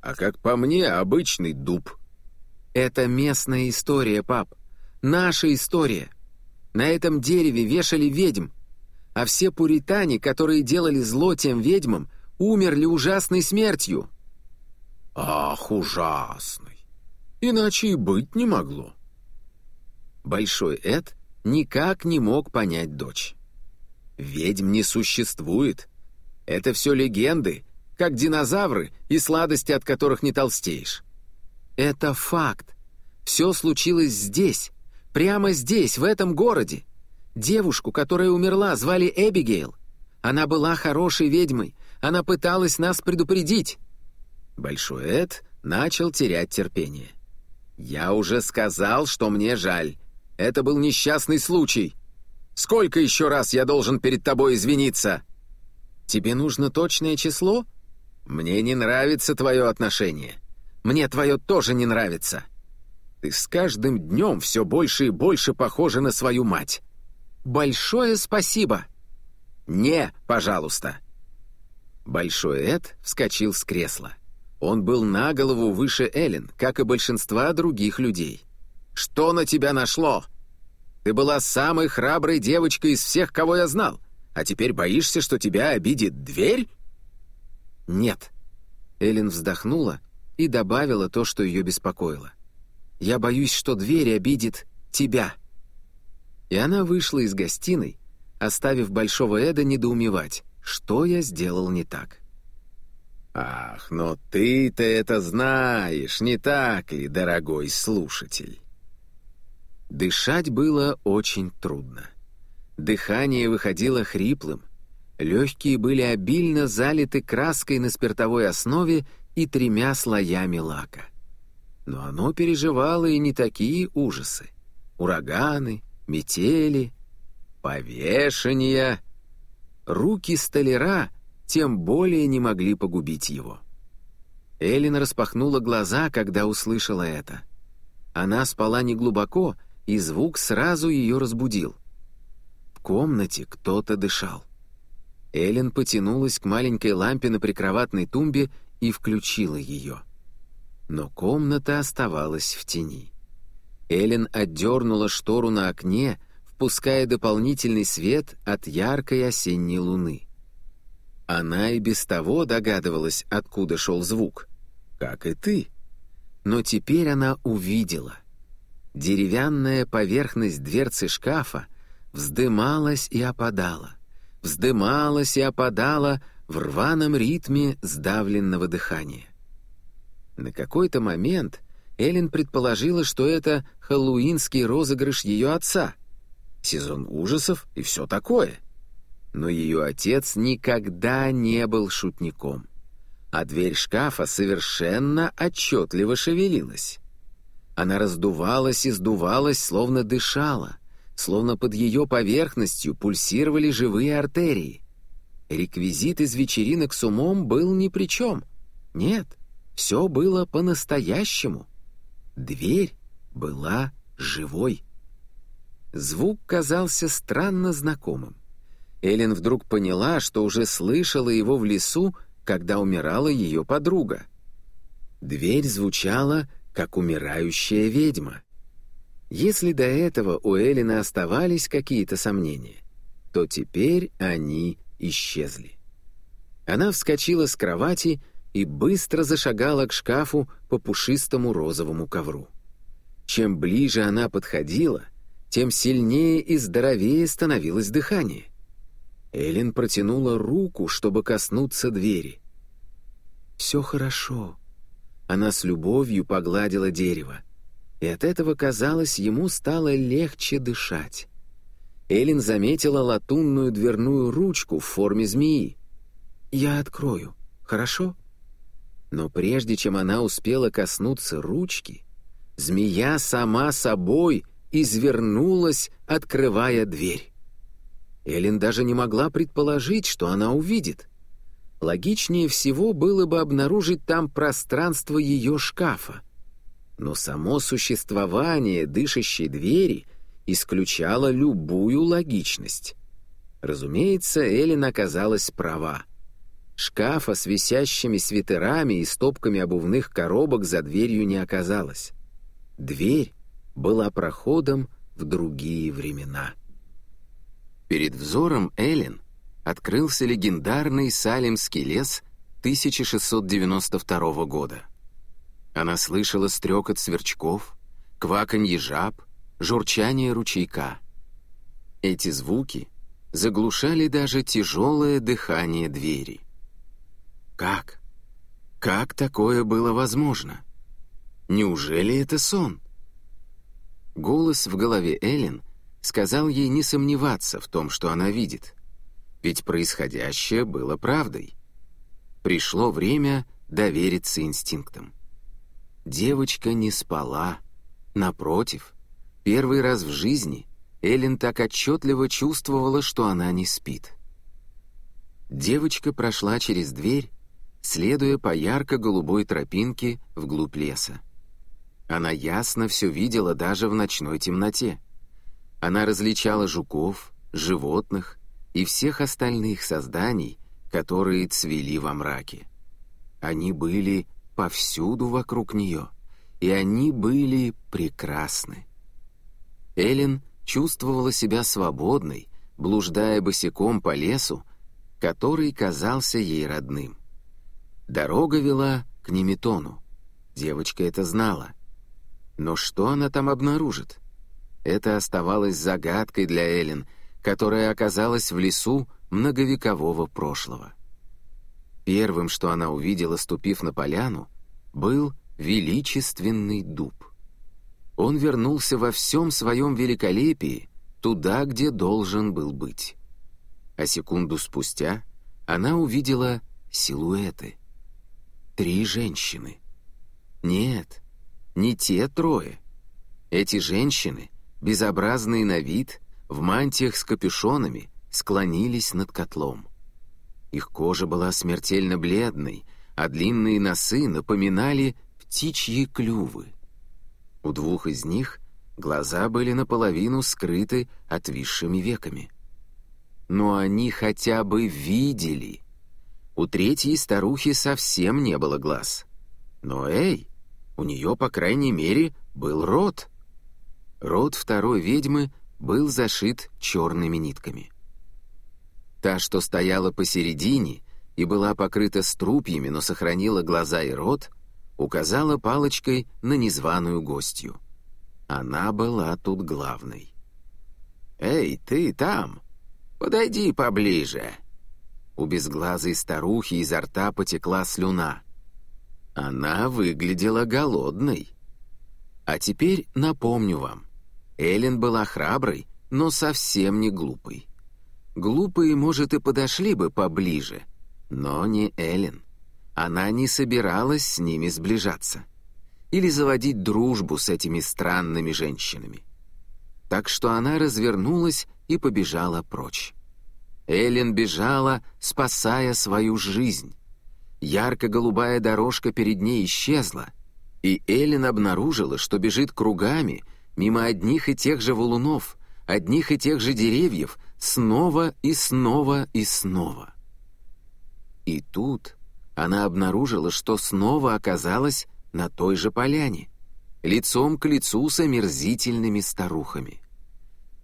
А как по мне, обычный дуб. Это местная история, пап. Наша история. На этом дереве вешали ведьм, а все пуритане, которые делали зло тем ведьмам, умерли ужасной смертью. Ах, ужасный. Иначе и быть не могло. Большой Эд никак не мог понять дочь. Ведьм не существует. Это все легенды, как динозавры и сладости, от которых не толстеешь. Это факт. Все случилось здесь, Прямо здесь, в этом городе. Девушку, которая умерла, звали Эбигейл. Она была хорошей ведьмой. Она пыталась нас предупредить». Большой Эд начал терять терпение. «Я уже сказал, что мне жаль. Это был несчастный случай. Сколько еще раз я должен перед тобой извиниться?» «Тебе нужно точное число?» «Мне не нравится твое отношение. Мне твое тоже не нравится. Ты с каждым днем все больше и больше похожа на свою мать. Большое спасибо. Не, пожалуйста. Большой Эд вскочил с кресла. Он был на голову выше Эллен, как и большинства других людей. «Что на тебя нашло? Ты была самой храброй девочкой из всех, кого я знал, а теперь боишься, что тебя обидит дверь?» «Нет». Эллен вздохнула и добавила то, что ее беспокоило. Я боюсь, что дверь обидит тебя». И она вышла из гостиной, оставив Большого Эда недоумевать, что я сделал не так. «Ах, но ты-то это знаешь, не так ли, дорогой слушатель?» Дышать было очень трудно. Дыхание выходило хриплым, легкие были обильно залиты краской на спиртовой основе и тремя слоями лака. Но оно переживало и не такие ужасы. Ураганы, метели, повешения. Руки столяра тем более не могли погубить его. Эллен распахнула глаза, когда услышала это. Она спала неглубоко, и звук сразу ее разбудил. В комнате кто-то дышал. Эллен потянулась к маленькой лампе на прикроватной тумбе и включила ее но комната оставалась в тени. Эллен отдернула штору на окне, впуская дополнительный свет от яркой осенней луны. Она и без того догадывалась, откуда шел звук, как и ты. Но теперь она увидела. Деревянная поверхность дверцы шкафа вздымалась и опадала, вздымалась и опадала в рваном ритме сдавленного дыхания. На какой-то момент Эллен предположила, что это хэллоуинский розыгрыш ее отца. Сезон ужасов и все такое. Но ее отец никогда не был шутником. А дверь шкафа совершенно отчетливо шевелилась. Она раздувалась и сдувалась, словно дышала, словно под ее поверхностью пульсировали живые артерии. Реквизит из вечеринок с умом был ни при чем. Нет, все было по-настоящему. Дверь была живой. Звук казался странно знакомым. Эллен вдруг поняла, что уже слышала его в лесу, когда умирала ее подруга. Дверь звучала, как умирающая ведьма. Если до этого у Эллина оставались какие-то сомнения, то теперь они исчезли. Она вскочила с кровати и быстро зашагала к шкафу по пушистому розовому ковру. Чем ближе она подходила, тем сильнее и здоровее становилось дыхание. Эллен протянула руку, чтобы коснуться двери. «Все хорошо». Она с любовью погладила дерево, и от этого, казалось, ему стало легче дышать. Эллен заметила латунную дверную ручку в форме змеи. «Я открою, хорошо?» Но прежде чем она успела коснуться ручки, змея сама собой извернулась, открывая дверь. Эллен даже не могла предположить, что она увидит. Логичнее всего было бы обнаружить там пространство ее шкафа. Но само существование дышащей двери исключало любую логичность. Разумеется, Эллен оказалась права. Шкафа с висящими свитерами и стопками обувных коробок за дверью не оказалось. Дверь была проходом в другие времена. Перед взором Эллен открылся легендарный Салемский лес 1692 года. Она слышала стрекот сверчков, кваканье жаб, журчание ручейка. Эти звуки заглушали даже тяжелое дыхание двери. Как? Как такое было возможно? Неужели это сон? Голос в голове Эллен сказал ей не сомневаться в том, что она видит. Ведь происходящее было правдой. Пришло время довериться инстинктам. Девочка не спала. Напротив, первый раз в жизни Эллен так отчетливо чувствовала, что она не спит. Девочка прошла через дверь следуя по ярко-голубой тропинке вглубь леса. Она ясно все видела даже в ночной темноте. Она различала жуков, животных и всех остальных созданий, которые цвели во мраке. Они были повсюду вокруг нее, и они были прекрасны. Эллен чувствовала себя свободной, блуждая босиком по лесу, который казался ей родным. Дорога вела к Неметону. Девочка это знала. Но что она там обнаружит? Это оставалось загадкой для Эллен, которая оказалась в лесу многовекового прошлого. Первым, что она увидела, ступив на поляну, был величественный дуб. Он вернулся во всем своем великолепии туда, где должен был быть. А секунду спустя она увидела силуэты — Три женщины. Нет, не те трое. Эти женщины, безобразные на вид, в мантиях с капюшонами, склонились над котлом. Их кожа была смертельно бледной, а длинные носы напоминали птичьи клювы. У двух из них глаза были наполовину скрыты отвисшими веками. Но они хотя бы видели — у третьей старухи совсем не было глаз. Но эй, у нее, по крайней мере, был рот. Рот второй ведьмы был зашит черными нитками. Та, что стояла посередине и была покрыта струпьями, но сохранила глаза и рот, указала палочкой на незваную гостью. Она была тут главной. «Эй, ты там! подойди поближе». У безглазой старухи изо рта потекла слюна. Она выглядела голодной. А теперь напомню вам. Эллен была храброй, но совсем не глупой. Глупые, может, и подошли бы поближе, но не Эллен. Она не собиралась с ними сближаться или заводить дружбу с этими странными женщинами. Так что она развернулась и побежала прочь. Эллен бежала, спасая свою жизнь. Ярко-голубая дорожка перед ней исчезла, и Эллен обнаружила, что бежит кругами мимо одних и тех же валунов, одних и тех же деревьев, снова и снова и снова. И тут она обнаружила, что снова оказалась на той же поляне, лицом к лицу с омерзительными старухами.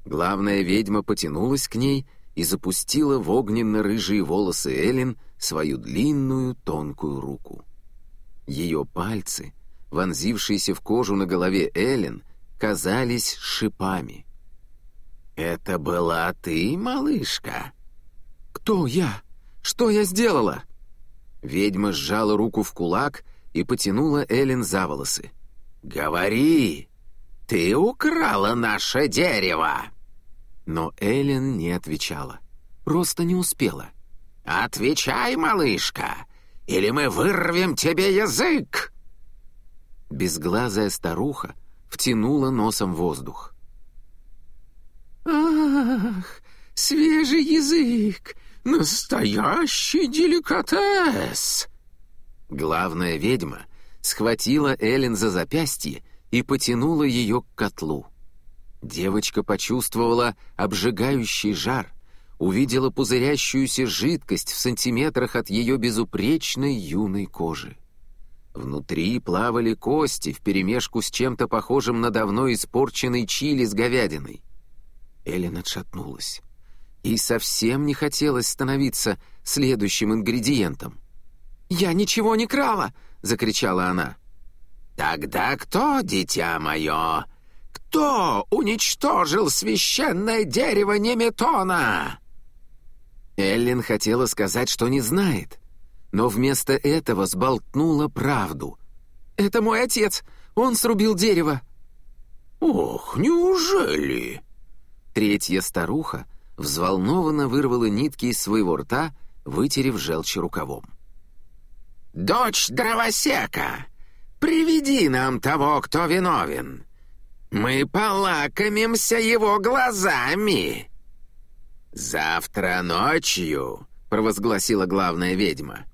Главная ведьма потянулась к ней и запустила в огненно-рыжие волосы Эллен свою длинную тонкую руку. Ее пальцы, вонзившиеся в кожу на голове Эллен, казались шипами. «Это была ты, малышка?» «Кто я? Что я сделала?» Ведьма сжала руку в кулак и потянула Эллен за волосы. «Говори! Ты украла наше дерево!» Но Эллен не отвечала. Просто не успела. «Отвечай, малышка, или мы вырвем тебе язык!» Безглазая старуха втянула носом воздух. «Ах, свежий язык! Настоящий деликатес!» Главная ведьма схватила Эллен за запястье и потянула ее к котлу. Девочка почувствовала обжигающий жар, увидела пузырящуюся жидкость в сантиметрах от ее безупречной юной кожи. Внутри плавали кости вперемешку с чем-то похожим на давно испорченный чили с говядиной. Эллен отшатнулась. И совсем не хотелось становиться следующим ингредиентом. «Я ничего не крала!» — закричала она. «Тогда кто, дитя мое? Кто уничтожил священное дерево Неметона?» Эллен хотела сказать, что не знает, но вместо этого сболтнула правду. «Это мой отец! Он срубил дерево!» «Ох, неужели?» Третья старуха взволнованно вырвала нитки из своего рта, вытерев желчь рукавом. «Дочь дровосека, приведи нам того, кто виновен. Мы полакомимся его глазами!» «Завтра ночью», — провозгласила главная ведьма, —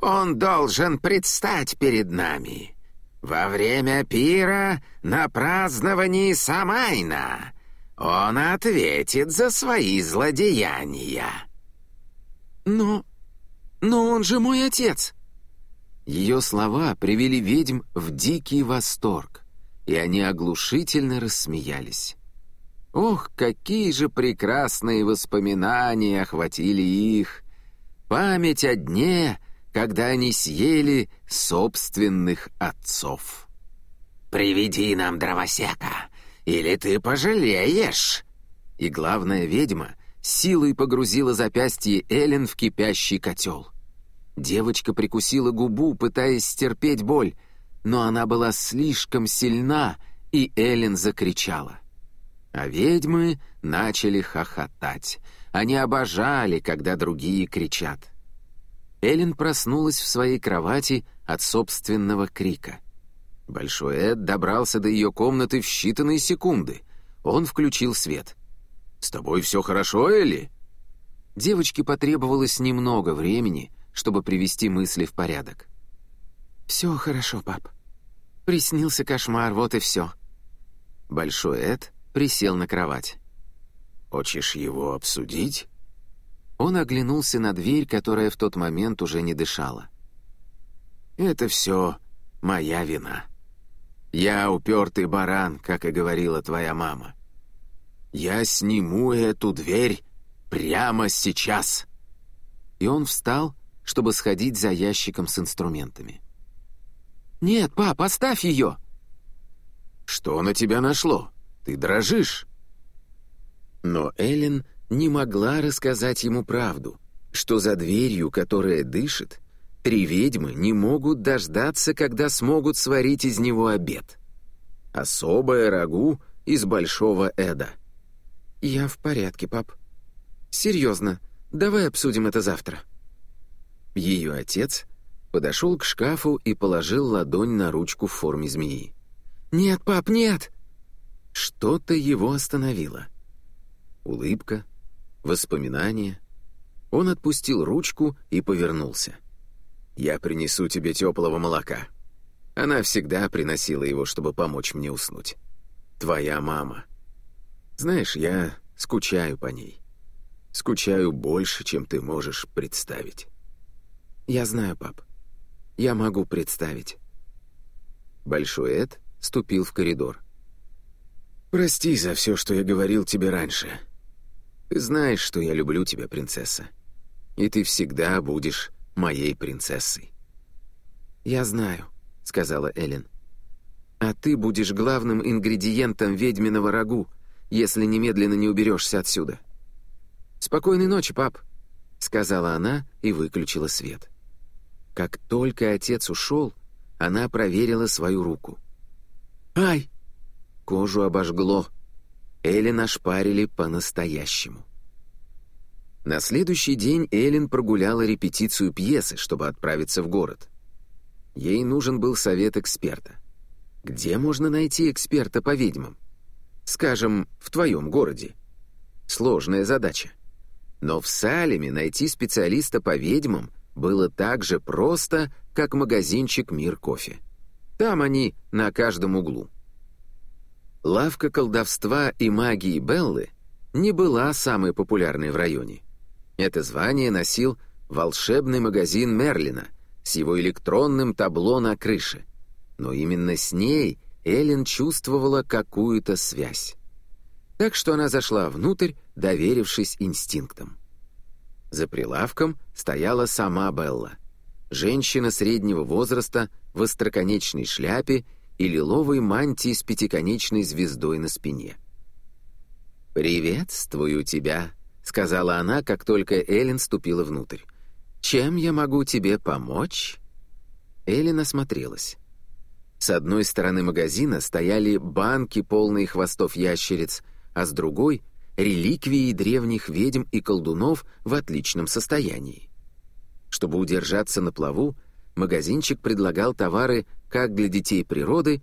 «он должен предстать перед нами. Во время пира на праздновании Самайна он ответит за свои злодеяния». «Но... но он же мой отец!» Ее слова привели ведьм в дикий восторг, и они оглушительно рассмеялись. Ох, какие же прекрасные воспоминания охватили их! Память о дне, когда они съели собственных отцов. «Приведи нам дровосека, или ты пожалеешь!» И главная ведьма силой погрузила запястье Эллен в кипящий котел. Девочка прикусила губу, пытаясь стерпеть боль, но она была слишком сильна, и Эллен закричала. А ведьмы начали хохотать. Они обожали, когда другие кричат. Эллен проснулась в своей кровати от собственного крика. Большой Эд добрался до ее комнаты в считанные секунды. Он включил свет. «С тобой все хорошо, Элли?» Девочке потребовалось немного времени, чтобы привести мысли в порядок. «Все хорошо, пап. Приснился кошмар, вот и все». Большой Эд присел на кровать. «Хочешь его обсудить?» Он оглянулся на дверь, которая в тот момент уже не дышала. «Это все моя вина. Я упертый баран, как и говорила твоя мама. Я сниму эту дверь прямо сейчас!» И он встал, чтобы сходить за ящиком с инструментами. «Нет, пап, оставь ее!» «Что на тебя нашло?» Ты дрожишь». Но Эллен не могла рассказать ему правду, что за дверью, которая дышит, три ведьмы не могут дождаться, когда смогут сварить из него обед. Особое рагу из Большого Эда. «Я в порядке, пап. Серьезно, давай обсудим это завтра». Ее отец подошел к шкафу и положил ладонь на ручку в форме змеи. «Нет, пап, нет!» Что-то его остановило. Улыбка, воспоминания. Он отпустил ручку и повернулся. «Я принесу тебе теплого молока». Она всегда приносила его, чтобы помочь мне уснуть. «Твоя мама». Знаешь, я скучаю по ней. Скучаю больше, чем ты можешь представить. Я знаю, пап. Я могу представить. Большой Эд ступил в коридор. «Прости за все, что я говорил тебе раньше. Знаешь, что я люблю тебя, принцесса. И ты всегда будешь моей принцессой». «Я знаю», — сказала Эллен. «А ты будешь главным ингредиентом ведьминого рагу, если немедленно не уберешься отсюда». «Спокойной ночи, пап», — сказала она и выключила свет. Как только отец ушел, она проверила свою руку. «Ай!» Кожу обожгло. Эллен ошпарили по-настоящему. На следующий день Эллен прогуляла репетицию пьесы, чтобы отправиться в город. Ей нужен был совет эксперта. Где можно найти эксперта по ведьмам? Скажем, в твоем городе. Сложная задача. Но в Салеме найти специалиста по ведьмам было так же просто, как магазинчик «Мир кофе». Там они на каждом углу. Лавка колдовства и магии Беллы не была самой популярной в районе. Это звание носил волшебный магазин Мерлина с его электронным табло на крыше. Но именно с ней Эллен чувствовала какую-то связь. Так что она зашла внутрь, доверившись инстинктам. За прилавком стояла сама Белла. Женщина среднего возраста в остроконечной шляпе и лиловой мантии с пятиконечной звездой на спине. «Приветствую тебя», — сказала она, как только Эллен ступила внутрь. «Чем я могу тебе помочь?» Эллен осмотрелась. С одной стороны магазина стояли банки, полные хвостов ящериц, а с другой — реликвии древних ведьм и колдунов в отличном состоянии. Чтобы удержаться на плаву, магазинчик предлагал товары как для детей природы,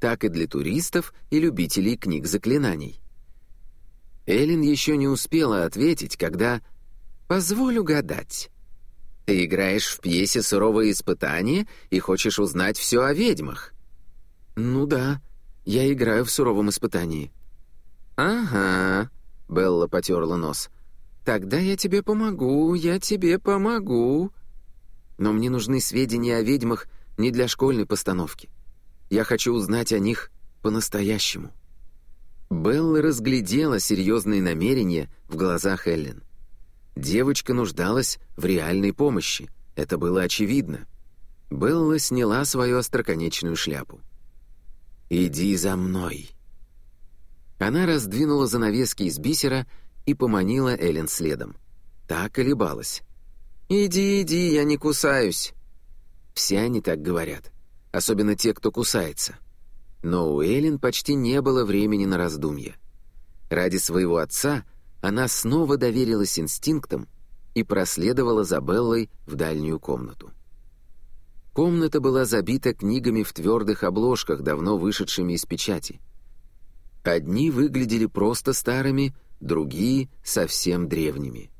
так и для туристов и любителей книг заклинаний. Эллен еще не успела ответить, когда... «Позволю гадать. Ты играешь в пьесе «Суровые испытания» и хочешь узнать все о ведьмах?» «Ну да, я играю в «Суровом испытании». «Ага», — Белла потерла нос. «Тогда я тебе помогу, я тебе помогу». «Но мне нужны сведения о ведьмах не для школьной постановки. Я хочу узнать о них по-настоящему». Белла разглядела серьезные намерения в глазах Эллен. Девочка нуждалась в реальной помощи, это было очевидно. Белла сняла свою остроконечную шляпу. «Иди за мной». Она раздвинула занавески из бисера и поманила Эллен следом. Та колебалась. «Иди, иди, я не кусаюсь». Все они так говорят, особенно те, кто кусается. Но у Эллен почти не было времени на раздумья. Ради своего отца она снова доверилась инстинктам и проследовала за Беллой в дальнюю комнату. Комната была забита книгами в твердых обложках, давно вышедшими из печати. Одни выглядели просто старыми, другие — совсем древними.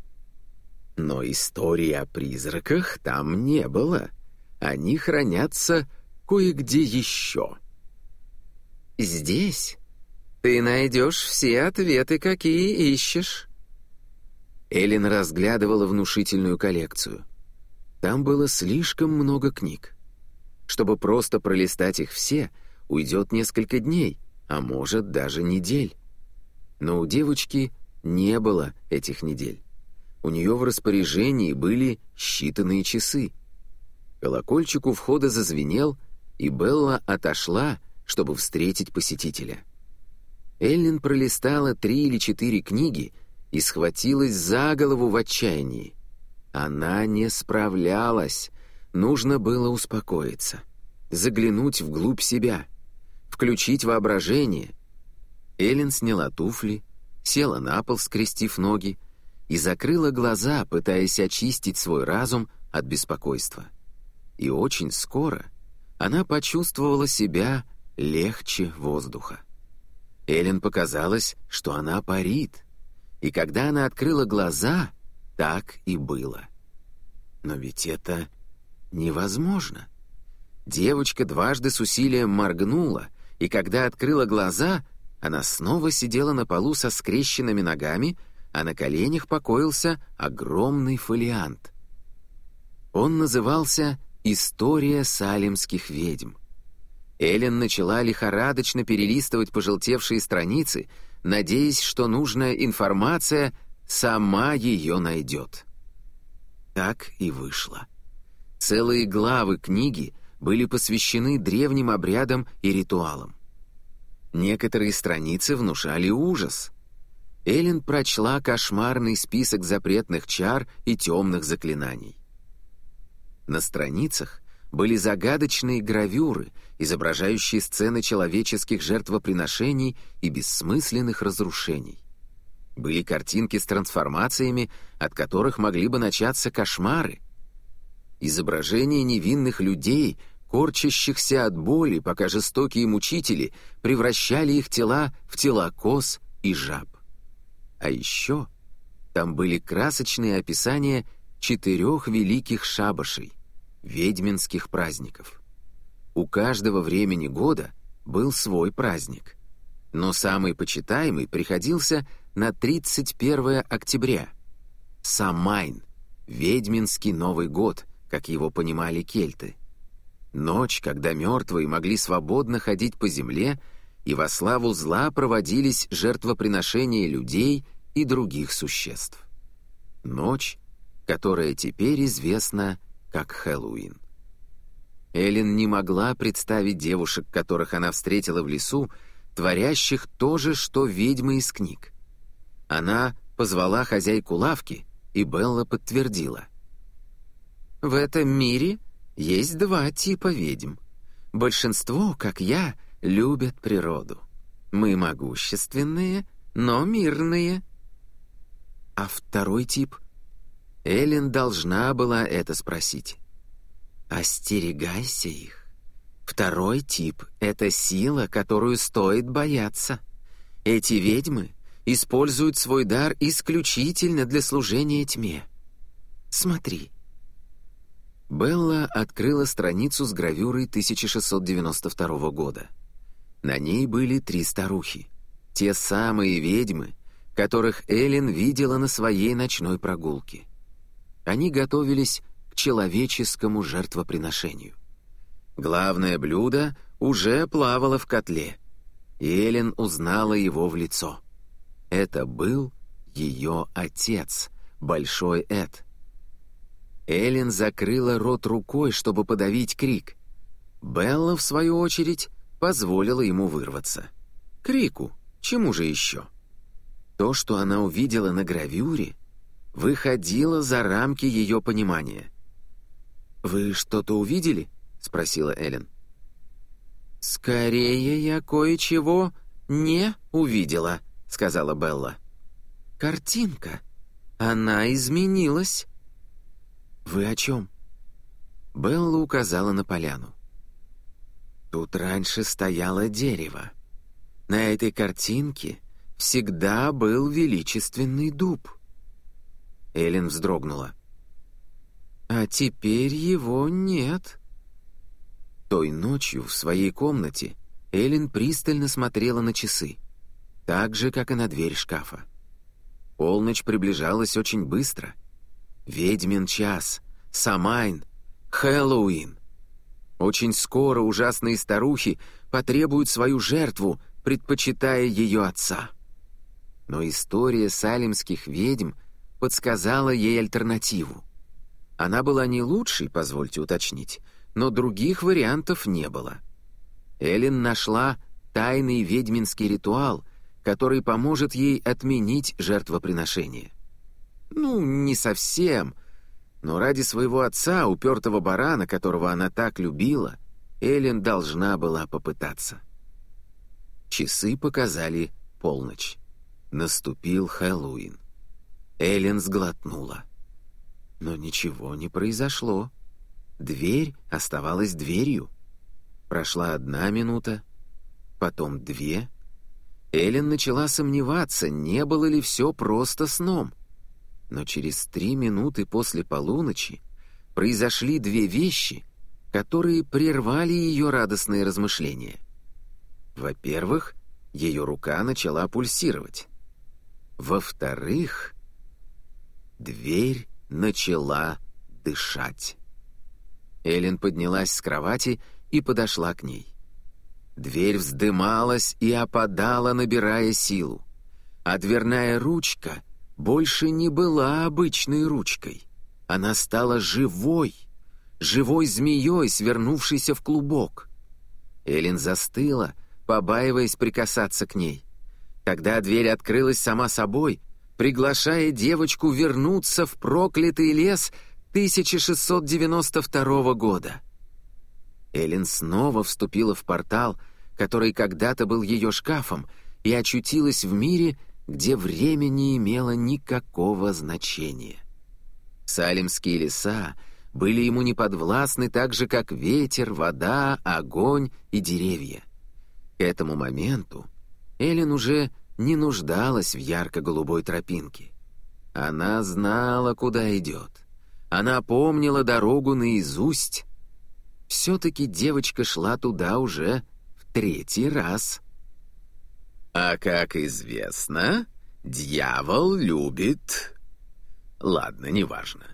Но истории о призраках там не было — они хранятся кое-где еще. Здесь ты найдешь все ответы, какие ищешь. Эллен разглядывала внушительную коллекцию. Там было слишком много книг. Чтобы просто пролистать их все, уйдет несколько дней, а может даже недель. Но у девочки не было этих недель. У нее в распоряжении были считанные часы — Колокольчик у входа зазвенел, и Белла отошла, чтобы встретить посетителя. Эллен пролистала три или четыре книги и схватилась за голову в отчаянии. Она не справлялась. Нужно было успокоиться, заглянуть вглубь себя, включить воображение. Эллен сняла туфли, села на пол, скрестив ноги, и закрыла глаза, пытаясь очистить свой разум от беспокойства. И очень скоро она почувствовала себя легче воздуха. Эллен показалось, что она парит, и когда она открыла глаза, так и было. Но ведь это невозможно. Девочка дважды с усилием моргнула, и когда открыла глаза, она снова сидела на полу со скрещенными ногами, а на коленях покоился огромный фолиант. Он назывался «История салимских ведьм». Эллен начала лихорадочно перелистывать пожелтевшие страницы, надеясь, что нужная информация сама ее найдет. Так и вышло. Целые главы книги были посвящены древним обрядам и ритуалам. Некоторые страницы внушали ужас. Эллен прочла кошмарный список запретных чар и темных заклинаний. На страницах были загадочные гравюры, изображающие сцены человеческих жертвоприношений и бессмысленных разрушений. Были картинки с трансформациями, от которых могли бы начаться кошмары. Изображения невинных людей, корчащихся от боли, пока жестокие мучители превращали их тела в тела коз и жаб. А еще там были красочные описания четырех великих шабашей, ведьминских праздников. У каждого времени года был свой праздник, но самый почитаемый приходился на 31 октября. Самайн, ведьминский Новый год, как его понимали кельты. Ночь, когда мертвые могли свободно ходить по земле — и во славу зла проводились жертвоприношения людей и других существ. Ночь, которая теперь известна как Хэллоуин. Эллен не могла представить девушек, которых она встретила в лесу, творящих то же, что ведьмы из книг. Она позвала хозяйку лавки, и Белла подтвердила. «В этом мире есть два типа ведьм. Большинство, как я, — любят природу. Мы могущественные, но мирные. А второй тип? Эллен должна была это спросить. Остерегайся их. Второй тип — это сила, которую стоит бояться. Эти ведьмы используют свой дар исключительно для служения тьме. Смотри. Белла открыла страницу с гравюрой 1692 года. На ней были три старухи. Те самые ведьмы, которых Эллен видела на своей ночной прогулке. Они готовились к человеческому жертвоприношению. Главное блюдо уже плавало в котле, и Эллен узнала его в лицо. Это был ее отец, Большой Эд. Эллен закрыла рот рукой, чтобы подавить крик. Белла, в свою очередь, позволила ему вырваться. Крику, чему же еще? То, что она увидела на гравюре, выходило за рамки ее понимания. «Вы что-то увидели?» — спросила Эллен. «Скорее я кое-чего не увидела», — сказала Белла. «Картинка. Она изменилась». «Вы о чем?» Белла указала на поляну. Тут раньше стояло дерево. На этой картинке всегда был величественный дуб. Эллен вздрогнула. А теперь его нет. Той ночью в своей комнате Эллен пристально смотрела на часы, так же, как и на дверь шкафа. Полночь приближалась очень быстро. Ведьмин час, Самайн, Хэллоуин. Очень скоро ужасные старухи потребуют свою жертву, предпочитая ее отца. Но история салимских ведьм подсказала ей альтернативу. Она была не лучшей, позвольте уточнить, но других вариантов не было. Эллен нашла тайный ведьминский ритуал, который поможет ей отменить жертвоприношение. Ну, не совсем, но ради своего отца, упертого барана, которого она так любила, Эллен должна была попытаться. Часы показали полночь. Наступил Хэллоуин. Эллен сглотнула. Но ничего не произошло. Дверь оставалась дверью. Прошла одна минута, потом две. Эллен начала сомневаться, не было ли все просто сном. Но через три минуты после полуночи произошли две вещи, которые прервали ее радостные размышления. Во-первых, ее рука начала пульсировать. Во-вторых, дверь начала дышать. Эллен поднялась с кровати и подошла к ней. Дверь вздымалась и опадала, набирая силу. А дверная ручка больше не была обычной ручкой. Она стала живой, живой змеей, свернувшейся в клубок. Эллен застыла, побаиваясь прикасаться к ней. Когда дверь открылась сама собой, приглашая девочку вернуться в проклятый лес 1692 года. Эллен снова вступила в портал, который когда-то был ее шкафом, и очутилась в мире, где время не имело никакого значения. Салимские леса были ему неподвластны так же, как ветер, вода, огонь и деревья. К этому моменту Эллен уже не нуждалась в ярко-голубой тропинке. Она знала, куда идет. Она помнила дорогу наизусть. Все-таки девочка шла туда уже в третий раз. «А как известно, дьявол любит...» «Ладно, неважно».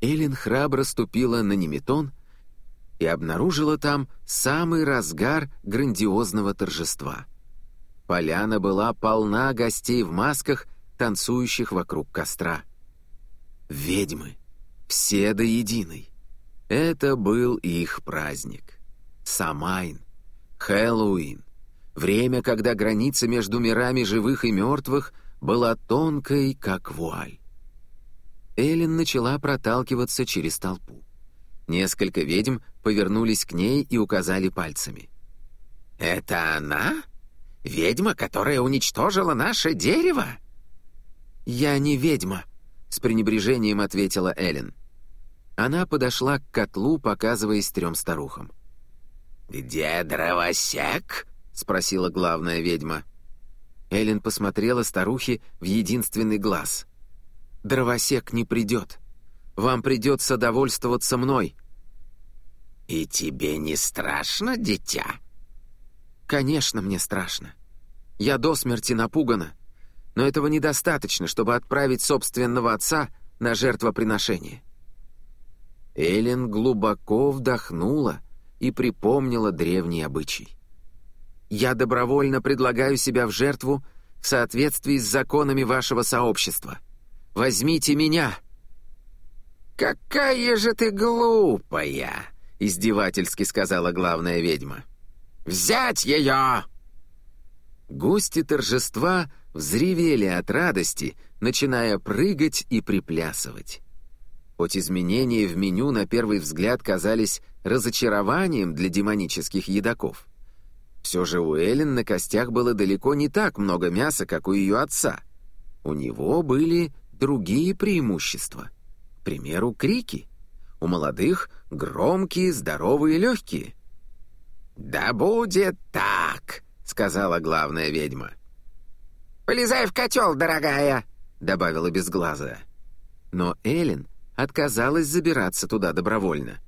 Эллен храбро ступила на Неметон и обнаружила там самый разгар грандиозного торжества. Поляна была полна гостей в масках, танцующих вокруг костра. Ведьмы, все до единой. Это был их праздник. Самайн, Хэллоуин, время, когда граница между мирами живых и мертвых была тонкой, как вуаль. Эллен начала проталкиваться через толпу. Несколько ведьм повернулись к ней и указали пальцами. «Это она? Ведьма, которая уничтожила наше дерево?» «Я не ведьма», — с пренебрежением ответила Эллен. Она подошла к котлу, показываясь трем старухам. «Где дровосек?» — спросила главная ведьма. Эллен посмотрела старухе в единственный глаз. «Дровосек не придет. Вам придется довольствоваться мной». «И тебе не страшно, дитя?» «Конечно, мне страшно. Я до смерти напугана, но этого недостаточно, чтобы отправить собственного отца на жертвоприношение». Эллен глубоко вдохнула и припомнила древний обычай. «Я добровольно предлагаю себя в жертву в соответствии с законами вашего сообщества. Возьмите меня!» «Какая же ты глупая!» — издевательски сказала главная ведьма. «Взять ее!» Гости торжества взревели от радости, начиная прыгать и приплясывать. Хоть изменения в меню на первый взгляд казались разочарованием для демонических едоков, все же у Эллен на костях было далеко не так много мяса, как у ее отца. У него были другие преимущества — примеру, крики. У молодых громкие, здоровые, легкие. «Да будет так!» — сказала главная ведьма. «Полезай в котел, дорогая!» — добавила безглазая. Но Эллен отказалась забираться туда добровольно.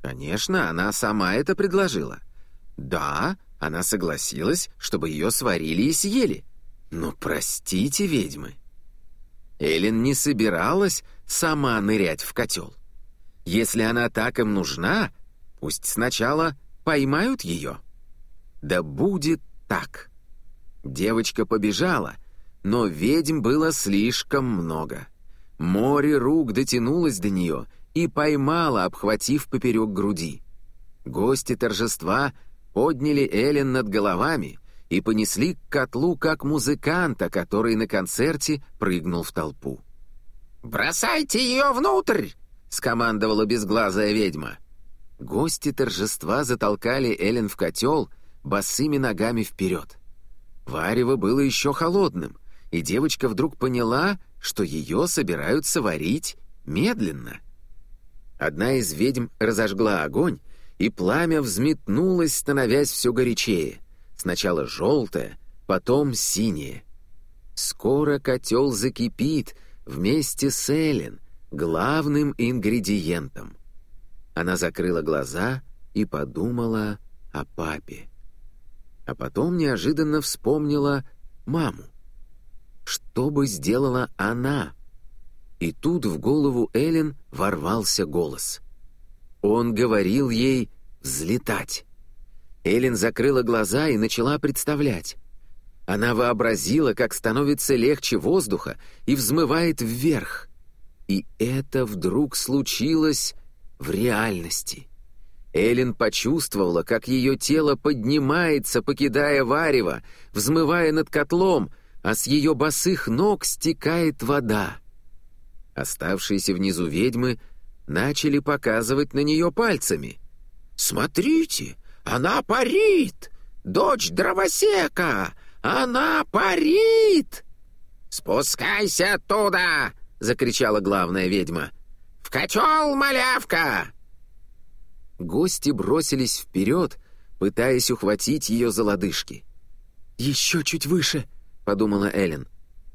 Конечно, она сама это предложила. Да, она согласилась, чтобы ее сварили и съели. Но простите, ведьмы. Эллен не собиралась сама нырять в котел. Если она так им нужна, пусть сначала поймают ее. Да будет так. Девочка побежала, но ведьм было слишком много. Море рук дотянулось до нее и поймало, обхватив поперек груди. Гости торжества подняли Эллен над головами и понесли к котлу как музыканта, который на концерте прыгнул в толпу. «Бросайте ее внутрь!» — скомандовала безглазая ведьма. Гости торжества затолкали Эллен в котел босыми ногами вперед. Варево было еще холодным, и девочка вдруг поняла, что ее собираются варить медленно. Одна из ведьм разожгла огонь, и пламя взметнулось, становясь все горячее. Сначала желтое, потом синее. Скоро котел закипит вместе с Эллен, главным ингредиентом. Она закрыла глаза и подумала о папе. А потом неожиданно вспомнила маму. Что бы сделала она? И тут в голову Эллен ворвался голос. Он говорил ей взлетать. Эллен закрыла глаза и начала представлять. Она вообразила, как становится легче воздуха и взмывает вверх. И это вдруг случилось в реальности. Эллен почувствовала, как ее тело поднимается, покидая варево, взмывая над котлом, а с ее босых ног стекает вода. Оставшиеся внизу ведьмы начали показывать на нее пальцами. «Смотрите, она парит! Дочь дровосека! Она парит!» «Спускайся оттуда!» — закричала главная ведьма. «В котел, малявка!» Гости бросились вперед, пытаясь ухватить ее за лодыжки. «Еще чуть выше!» — подумала Эллен.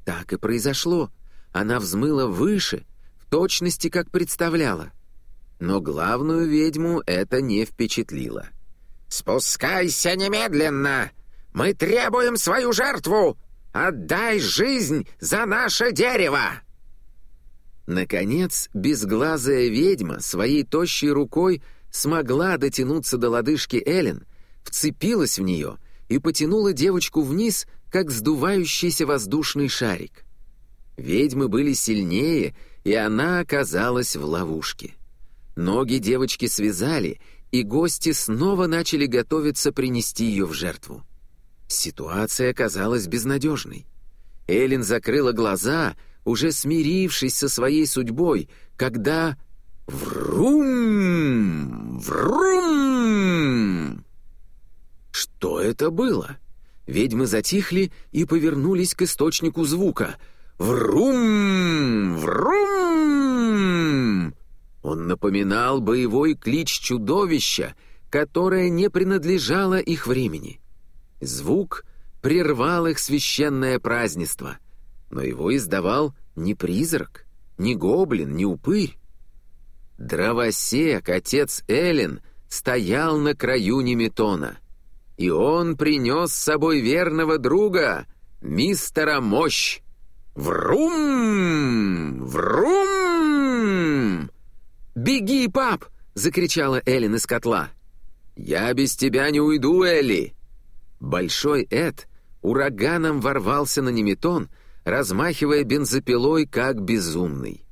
Так и произошло. Она взмыла выше, точности, как представляла. Но главную ведьму это не впечатлило. «Спускайся немедленно! Мы требуем свою жертву! Отдай жизнь за наше дерево!» Наконец, безглазая ведьма своей тощей рукой смогла дотянуться до лодыжки Эллен, вцепилась в нее и потянула девочку вниз, как сдувающийся воздушный шарик. Ведьмы были сильнее, и она оказалась в ловушке. Ноги девочки связали, и гости снова начали готовиться принести ее в жертву. Ситуация оказалась безнадежной. Эллен закрыла глаза — уже смирившись со своей судьбой, когда... Врум! Врум! Что это было? Ведьмы затихли и повернулись к источнику звука. Врум! Врум! Он напоминал боевой клич чудовища, которое не принадлежало их времени. Звук прервал их священное празднество — но его издавал не призрак, не гоблин, не упырь. Дровосек, отец Эллен, стоял на краю Неметона, и он принес с собой верного друга, мистера Мощь. «Врум! Врум!» «Беги, пап!» — закричала Эллен из котла. «Я без тебя не уйду, Элли!» Большой Эд ураганом ворвался на Неметон — размахивая бензопилой, как безумный.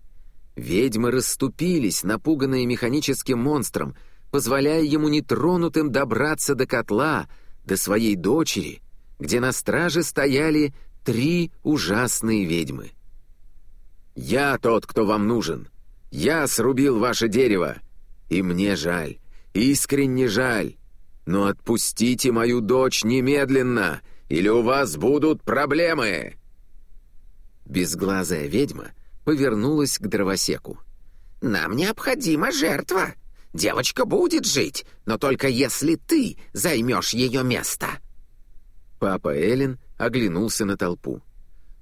Ведьмы расступились, напуганные механическим монстром, позволяя ему нетронутым добраться до котла, до своей дочери, где на страже стояли три ужасные ведьмы. «Я тот, кто вам нужен. Я срубил ваше дерево. И мне жаль, искренне жаль. Но отпустите мою дочь немедленно, или у вас будут проблемы!» Безглазая ведьма повернулась к дровосеку. «Нам необходима жертва. Девочка будет жить, но только если ты займешь ее место». Папа Эллен оглянулся на толпу.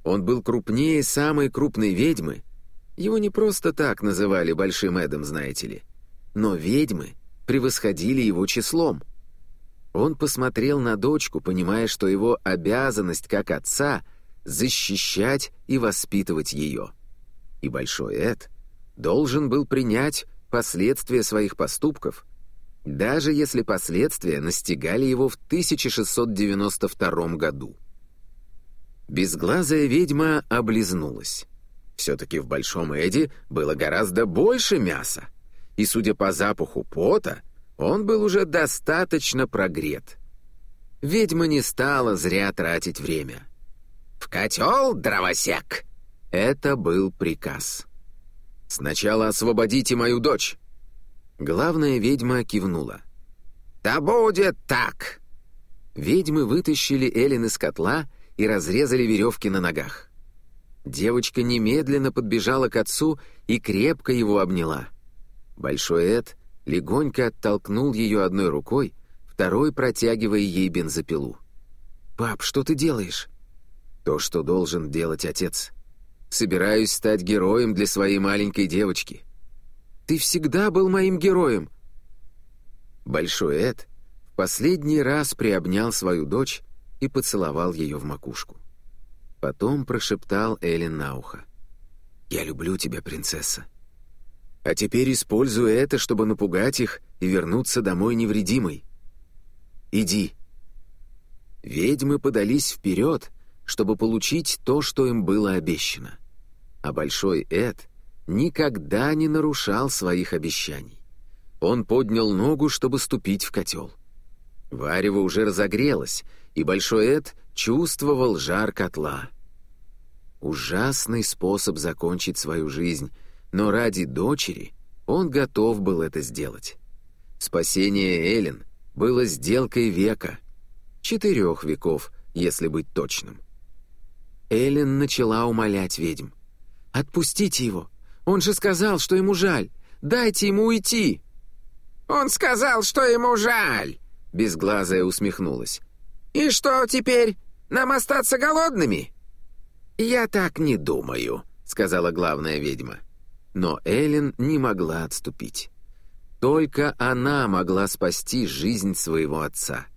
Он был крупнее самой крупной ведьмы. Его не просто так называли Большим Эдом, знаете ли. Но ведьмы превосходили его числом. Он посмотрел на дочку, понимая, что его обязанность как отца — защищать и воспитывать ее. И Большой Эд должен был принять последствия своих поступков, даже если последствия настигали его в 1692 году. Безглазая ведьма облизнулась. Все-таки в Большом Эде было гораздо больше мяса, и, судя по запаху пота, он был уже достаточно прогрет. Ведьма не стала зря тратить время. «В котел, дровосек!» Это был приказ. «Сначала освободите мою дочь!» Главная ведьма кивнула. «Да будет так!» Ведьмы вытащили Эллен из котла и разрезали веревки на ногах. Девочка немедленно подбежала к отцу и крепко его обняла. Большой Эд легонько оттолкнул ее одной рукой, второй протягивая ей бензопилу. «Пап, что ты делаешь?» «То, что должен делать отец. Собираюсь стать героем для своей маленькой девочки». «Ты всегда был моим героем!» Большой Эд в последний раз приобнял свою дочь и поцеловал ее в макушку. Потом прошептал Эллен на ухо. «Я люблю тебя, принцесса. А теперь используй это, чтобы напугать их и вернуться домой невредимой. Иди». Ведьмы подались вперед, чтобы получить то, что им было обещано. А Большой Эд никогда не нарушал своих обещаний. Он поднял ногу, чтобы ступить в котел. Варево уже разогрелось, и Большой Эд чувствовал жар котла. Ужасный способ закончить свою жизнь, но ради дочери он готов был это сделать. Спасение Эллен было сделкой века. Четырех веков, если быть точным. Эллен начала умолять ведьм. «Отпустите его! Он же сказал, что ему жаль! Дайте ему уйти!» «Он сказал, что ему жаль!» Безглазая усмехнулась. «И что теперь? Нам остаться голодными?» «Я так не думаю», — сказала главная ведьма. Но Эллен не могла отступить. Только она могла спасти жизнь своего отца.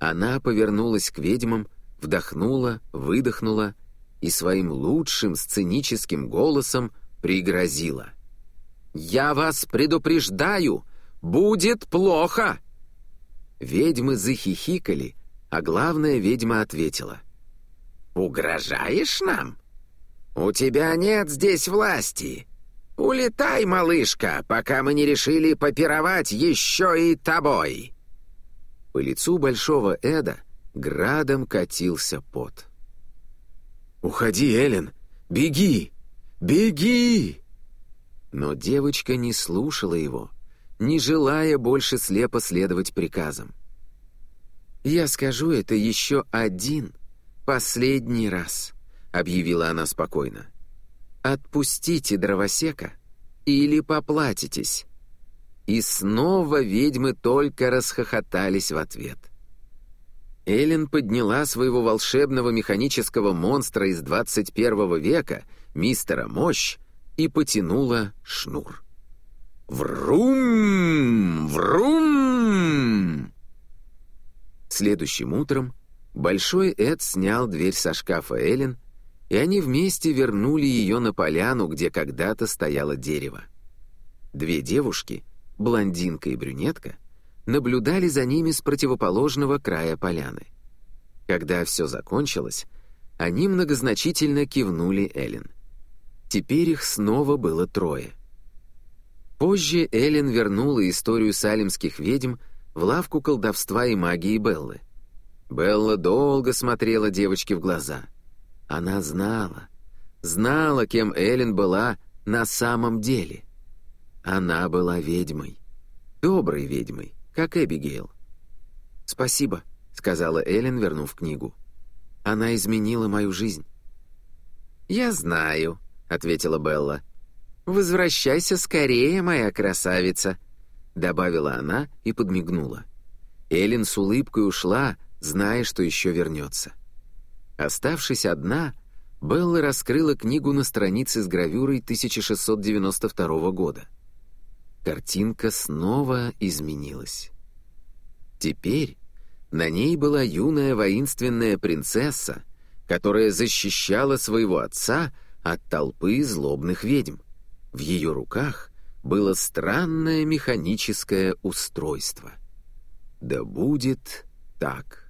Она повернулась к ведьмам, вдохнула, выдохнула и своим лучшим сценическим голосом пригрозила. «Я вас предупреждаю! Будет плохо!» Ведьмы захихикали, а главная ведьма ответила. «Угрожаешь нам? У тебя нет здесь власти. «Улетай, малышка, пока мы не решили попировать еще и тобой!» По лицу большого Эда градом катился пот. «Уходи, Эллен! Беги! Беги!» Но девочка не слушала его, не желая больше слепо следовать приказам. «Я скажу это еще один, последний раз», — объявила она спокойно. «Отпустите дровосека или поплатитесь». И снова ведьмы только расхохотались в ответ. Эллен подняла своего волшебного механического монстра из 21 века, мистера Мощь, и потянула шнур. «Врум! Врум!» Следующим утром Большой Эд снял дверь со шкафа Эллен и они вместе вернули ее на поляну, где когда-то стояло дерево. Две девушки, блондинка и брюнетка, наблюдали за ними с противоположного края поляны. Когда все закончилось, они многозначительно кивнули Эллен. Теперь их снова было трое. Позже Эллен вернула историю салимских ведьм в лавку колдовства и магии Беллы. Белла долго смотрела девочке в глаза — она знала, знала, кем Эллен была на самом деле. Она была ведьмой, доброй ведьмой, как Эбигейл. «Спасибо», — сказала Эллен, вернув книгу. «Она изменила мою жизнь». «Я знаю», — ответила Белла. «Возвращайся скорее, моя красавица», — добавила она и подмигнула. Эллен с улыбкой ушла, зная, что еще вернется. Оставшись одна, Белла раскрыла книгу на странице с гравюрой 1692 года. Картинка снова изменилась. Теперь на ней была юная воинственная принцесса, которая защищала своего отца от толпы злобных ведьм. В ее руках было странное механическое устройство. Да будет так.